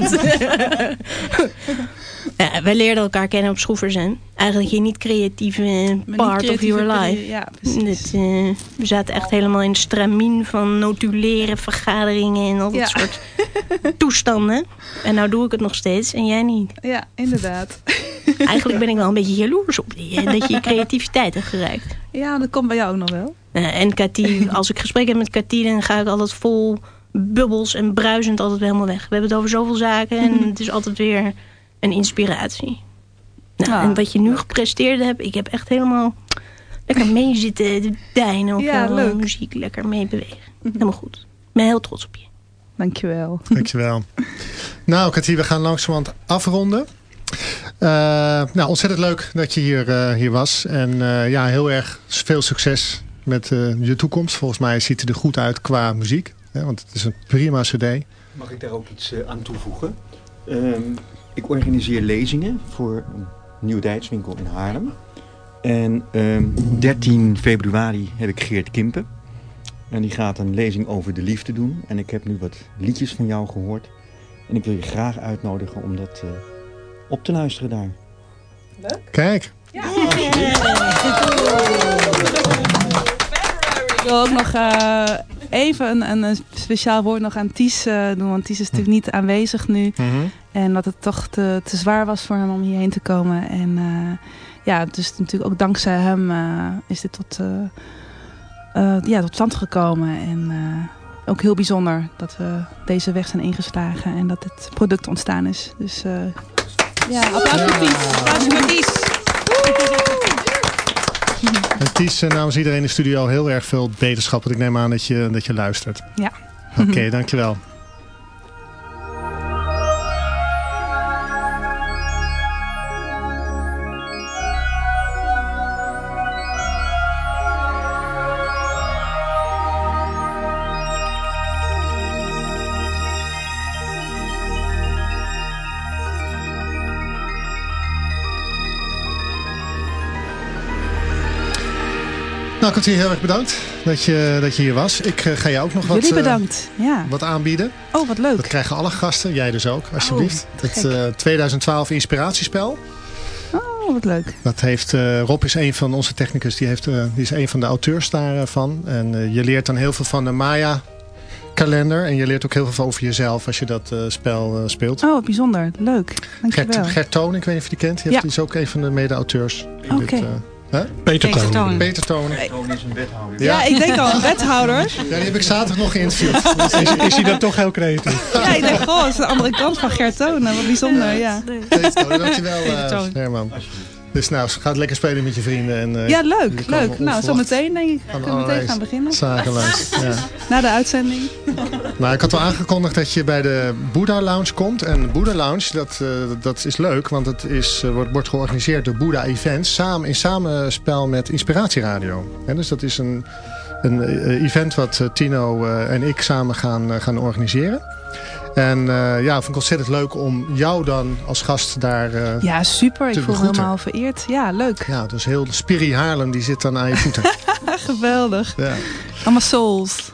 G: Ja, wij leerden elkaar kennen op schroevers. En eigenlijk je niet creatieve part
B: niet
G: of your life.
B: Ja,
G: Dit, uh, we zaten echt helemaal in de stramien van notuleren, vergaderingen en al dat
B: Ja.
G: soort toestanden. En nou doe ik het nog steeds en jij niet.
B: Ja, inderdaad.
G: Eigenlijk ben ik wel een beetje jaloers op je, dat je je creativiteit hebt gereikt.
B: Ja, dat komt bij jou ook nog wel.
G: Uh, en Cathy, als ik gesprek heb met Cathy, dan ga ik altijd vol bubbels en bruisend altijd weer helemaal weg. We hebben het over zoveel zaken en het is altijd weer een inspiratie. Nou,
B: Ah,
G: en wat je nu gepresteerd hebt, ik heb echt helemaal lekker mee zitten deinen op
B: Ja, leuk.
G: muziek, lekker mee bewegen. Helemaal goed. Ik ben heel trots op je.
B: Dankjewel.
A: Dankjewel. nou, Cathy, we gaan langzamerhand afronden. Uh, nou, ontzettend leuk dat je hier, uh, hier was. En uh, ja, heel erg veel succes met je toekomst. Volgens mij ziet het er goed uit qua muziek. Hè, want het is een prima cd.
K: Mag ik daar ook iets aan toevoegen? Um, ik organiseer lezingen voor een nieuwe tijdswinkel in Haarlem. En um, 13 februari heb ik Geert Kimpen. En die gaat een lezing over de liefde doen. En ik heb nu wat liedjes van jou gehoord. En ik wil je graag uitnodigen om dat uh, op te luisteren daar.
B: Leuk.
A: Kijk.
B: Ja. Ik wil ook nog uh, even een, een, speciaal woord nog aan Ties uh, doen. Want Ties is natuurlijk niet aanwezig nu.
A: Mm -hmm.
B: En dat het toch te, te, zwaar was voor hem om hierheen te komen. En uh, ja, dus natuurlijk ook dankzij hem is dit tot, ja, tot stand gekomen. En ook heel bijzonder dat we deze weg zijn ingeslagen. En dat dit product ontstaan is. Dus ja, applaus voor Ties. Applaus voor Ties.
A: En Ties, namens iedereen in de studio heel erg veel beterschap. Want ik neem aan dat je, dat je luistert.
B: Ja.
A: Oké, okay, dankjewel. Kwartier, heel erg bedankt dat je, dat je hier was. Ik uh, ga je ook nog wat,
B: Jullie bedankt. Ja.
A: wat aanbieden.
B: Oh, wat leuk.
A: Dat krijgen alle gasten. Jij dus ook, alsjeblieft. Oh, het uh, 2012 inspiratiespel.
B: Oh, wat leuk.
A: Dat heeft, Rob is een van onze technicus. Die, heeft, die is een van de auteurs daarvan. En je leert dan heel veel van de Maya kalender. En je leert ook heel veel over jezelf als je dat spel speelt.
B: Oh, bijzonder. Leuk. Dankjewel.
A: Gert, Gert Toon, ik weet niet of je die kent. Die,
B: ja.
A: is ook een van de mede-auteurs.
B: Oké. Okay.
A: Huh?
D: Peter Toon.
C: Toon.
A: Peter Toon.
K: Toon is een wethouder.
B: Ja, ja ik denk al, een wethouder.
A: Ja, die heb ik zaterdag nog geïnterviewd.
D: is, is hij dan toch heel creatief?
B: Ja, ik denk, goh, het is de andere kant van Gert Toon. Wat bijzonder, ja.
A: Peter Toon, dankjewel uh, Herman. Dus nou, ga lekker spelen met je vrienden. En, uh,
B: ja, leuk, leuk. Nou, zo meteen denk ik. Kunnen we meteen gaan beginnen.
A: Zaken langs, ja.
B: Na de uitzending.
A: Nou, ik had al aangekondigd dat je bij de Buddha Lounge komt. En de Buddha Lounge, dat, uh, dat is leuk. Want het is, uh, wordt, wordt georganiseerd door Buddha Events. Samen, in samenspel met Inspiratieradio. En dus dat is een, een event wat Tino en ik samen gaan, gaan organiseren. En uh, ja, vond ik ontzettend leuk om jou dan als gast daar uh,
B: Ja, super. Ik voel me helemaal vereerd. Ja, leuk.
A: Ja, dus heel Spiri Haarlem die zit dan aan je voeten.
B: Geweldig.
A: Ja.
B: Allemaal souls.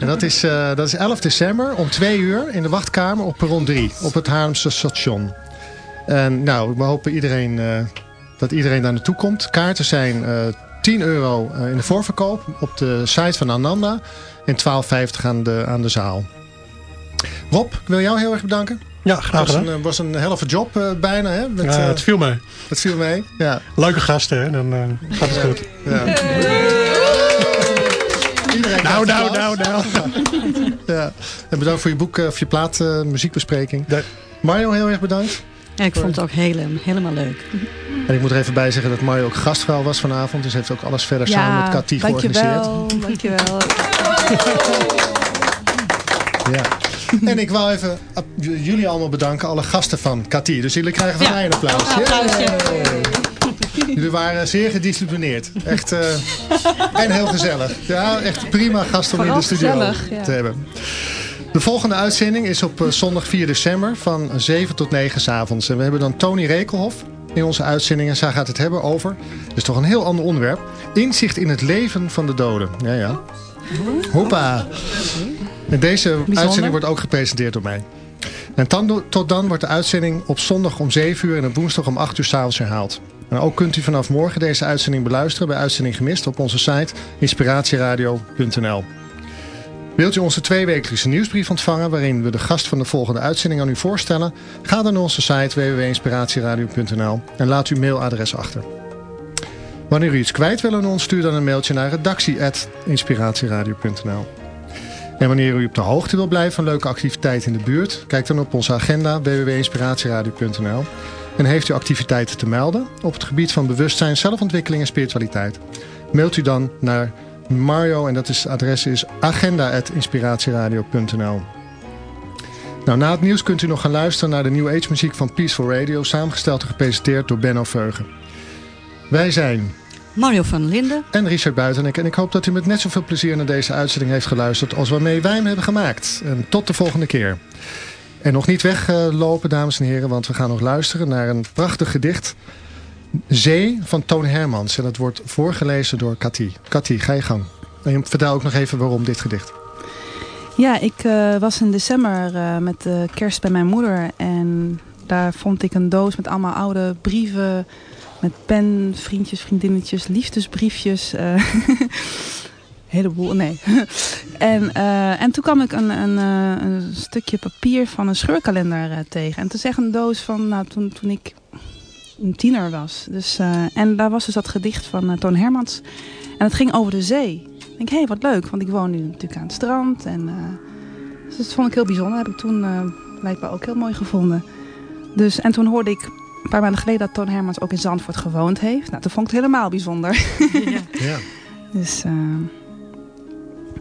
A: en dat is, uh, dat is 11 december om 2 uur in de wachtkamer op perron 3. Op het Haarlemse station. En nou, we hopen iedereen, dat iedereen daar naartoe komt. Kaarten zijn 10 euro in de voorverkoop op de site van Ananda. En 12,50 aan de, aan de zaal. Rob, ik wil jou heel erg bedanken.
D: Ja, graag gedaan.
A: Het was een, was een helft job uh, bijna. Hè?
D: Met, ja, het viel mee.
A: Het viel mee, ja.
D: Leuke gasten, hè? dan uh, gaat het goed. Ja.
A: Iedereen
D: nou, nou, nou, nou.
A: ja. En bedankt voor je boek, of je plaat, uh, muziekbespreking. Mario, heel erg bedankt.
C: Ja, ik vond het ook hele, helemaal leuk.
A: En ik moet er even bij zeggen dat Mario ook gastvrouw was vanavond. Dus heeft ook alles verder ja, samen met Cathy georganiseerd.
B: Dankjewel,
A: ja. En ik wou even jullie allemaal bedanken, alle gasten van Cathy. Dus jullie krijgen van ja. mij een applaus. Jullie waren zeer gedisciplineerd. Echt, uh, en heel gezellig. Ja, echt prima gasten om in de studio gezellig, ja. te hebben. De volgende uitzending is op zondag 4 december van 7 tot 9 s avonds. En we hebben dan Tony Rekelhof in onze uitzending. En zij gaat het hebben over, dus toch een heel ander onderwerp. Inzicht in het leven van de doden. Ja, ja. Hoppa. En deze uitzending wordt ook gepresenteerd door mij. En dan, tot dan wordt de uitzending op zondag om 7 uur en op woensdag om 8 uur s'avonds herhaald. En ook kunt u vanaf morgen deze uitzending beluisteren bij Uitzending Gemist op onze site inspiratieradio.nl. Wilt u onze tweewekelijkse nieuwsbrief ontvangen waarin we de gast van de volgende uitzending aan u voorstellen? Ga dan naar onze site www.inspiratieradio.nl en laat uw mailadres achter. Wanneer u iets kwijt wil aan ons, stuur dan een mailtje naar redactie.inspiratieradio.nl. En wanneer u op de hoogte wilt blijven van leuke activiteiten in de buurt, kijk dan op onze agenda www.inspiratieradio.nl. En heeft u activiteiten te melden op het gebied van bewustzijn, zelfontwikkeling en spiritualiteit? Mailt u dan naar Mario en dat is, het adres is agenda.inspiratieradio.nl. Nou, na het nieuws kunt u nog gaan luisteren naar de New Age muziek van Peaceful Radio, samengesteld en gepresenteerd door Benno Veugen. Wij zijn
C: Mario van Linden.
A: En Richard Buitenek. En ik hoop dat u met net zoveel plezier naar deze uitzending heeft geluisterd als waarmee wij hem hebben gemaakt. En tot de volgende keer. En nog niet weglopen, dames en heren, want we gaan nog luisteren naar een prachtig gedicht. Zee van Toon Hermans. En dat wordt voorgelezen door Cathy. Cathy, ga je gang. En vertel ook nog even waarom dit gedicht.
B: Ja, ik uh, was in december uh, met de kerst bij mijn moeder. En daar vond ik een doos met allemaal oude brieven met pen, vriendjes, vriendinnetjes, liefdesbriefjes. Uh, heleboel, nee. en, uh, en toen kwam ik een, een, uh, een, stukje papier van een scheurkalender tegen. En is echt een doos van nou, toen, toen ik een tiener was. Dus, en daar was dus dat gedicht van Toon Hermans. En het ging over de zee. Ik denk, hé, hey, wat leuk. Want ik woon nu natuurlijk aan het strand. En, dus dat vond ik heel bijzonder. Heb ik toen blijkbaar ook heel mooi gevonden. Dus, en toen hoorde ik een paar maanden geleden dat Toon Hermans ook in Zandvoort gewoond heeft. Nou, toen vond ik het helemaal bijzonder. Ja. ja. Dus uh,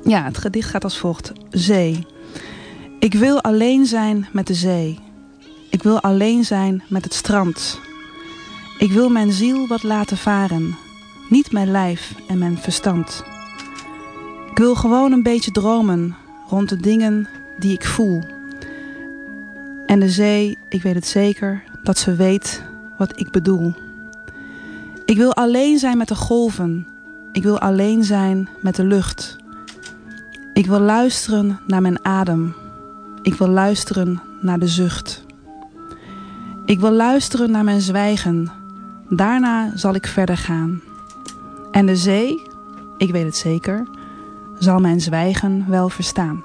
B: ja, het gedicht gaat als volgt. Zee. Ik wil alleen zijn met de zee. Ik wil alleen zijn met het strand. Ik wil mijn ziel wat laten varen. Niet mijn lijf en mijn verstand. Ik wil gewoon een beetje dromen rond de dingen die ik voel. En de zee, ik weet het zeker, dat ze weet wat ik bedoel. Ik wil alleen zijn met de golven. Ik wil alleen zijn met de lucht. Ik wil luisteren naar mijn adem. Ik wil luisteren naar de zucht. Ik wil luisteren naar mijn zwijgen. Daarna zal ik verder gaan. En de zee, ik weet het zeker, zal mijn zwijgen wel verstaan.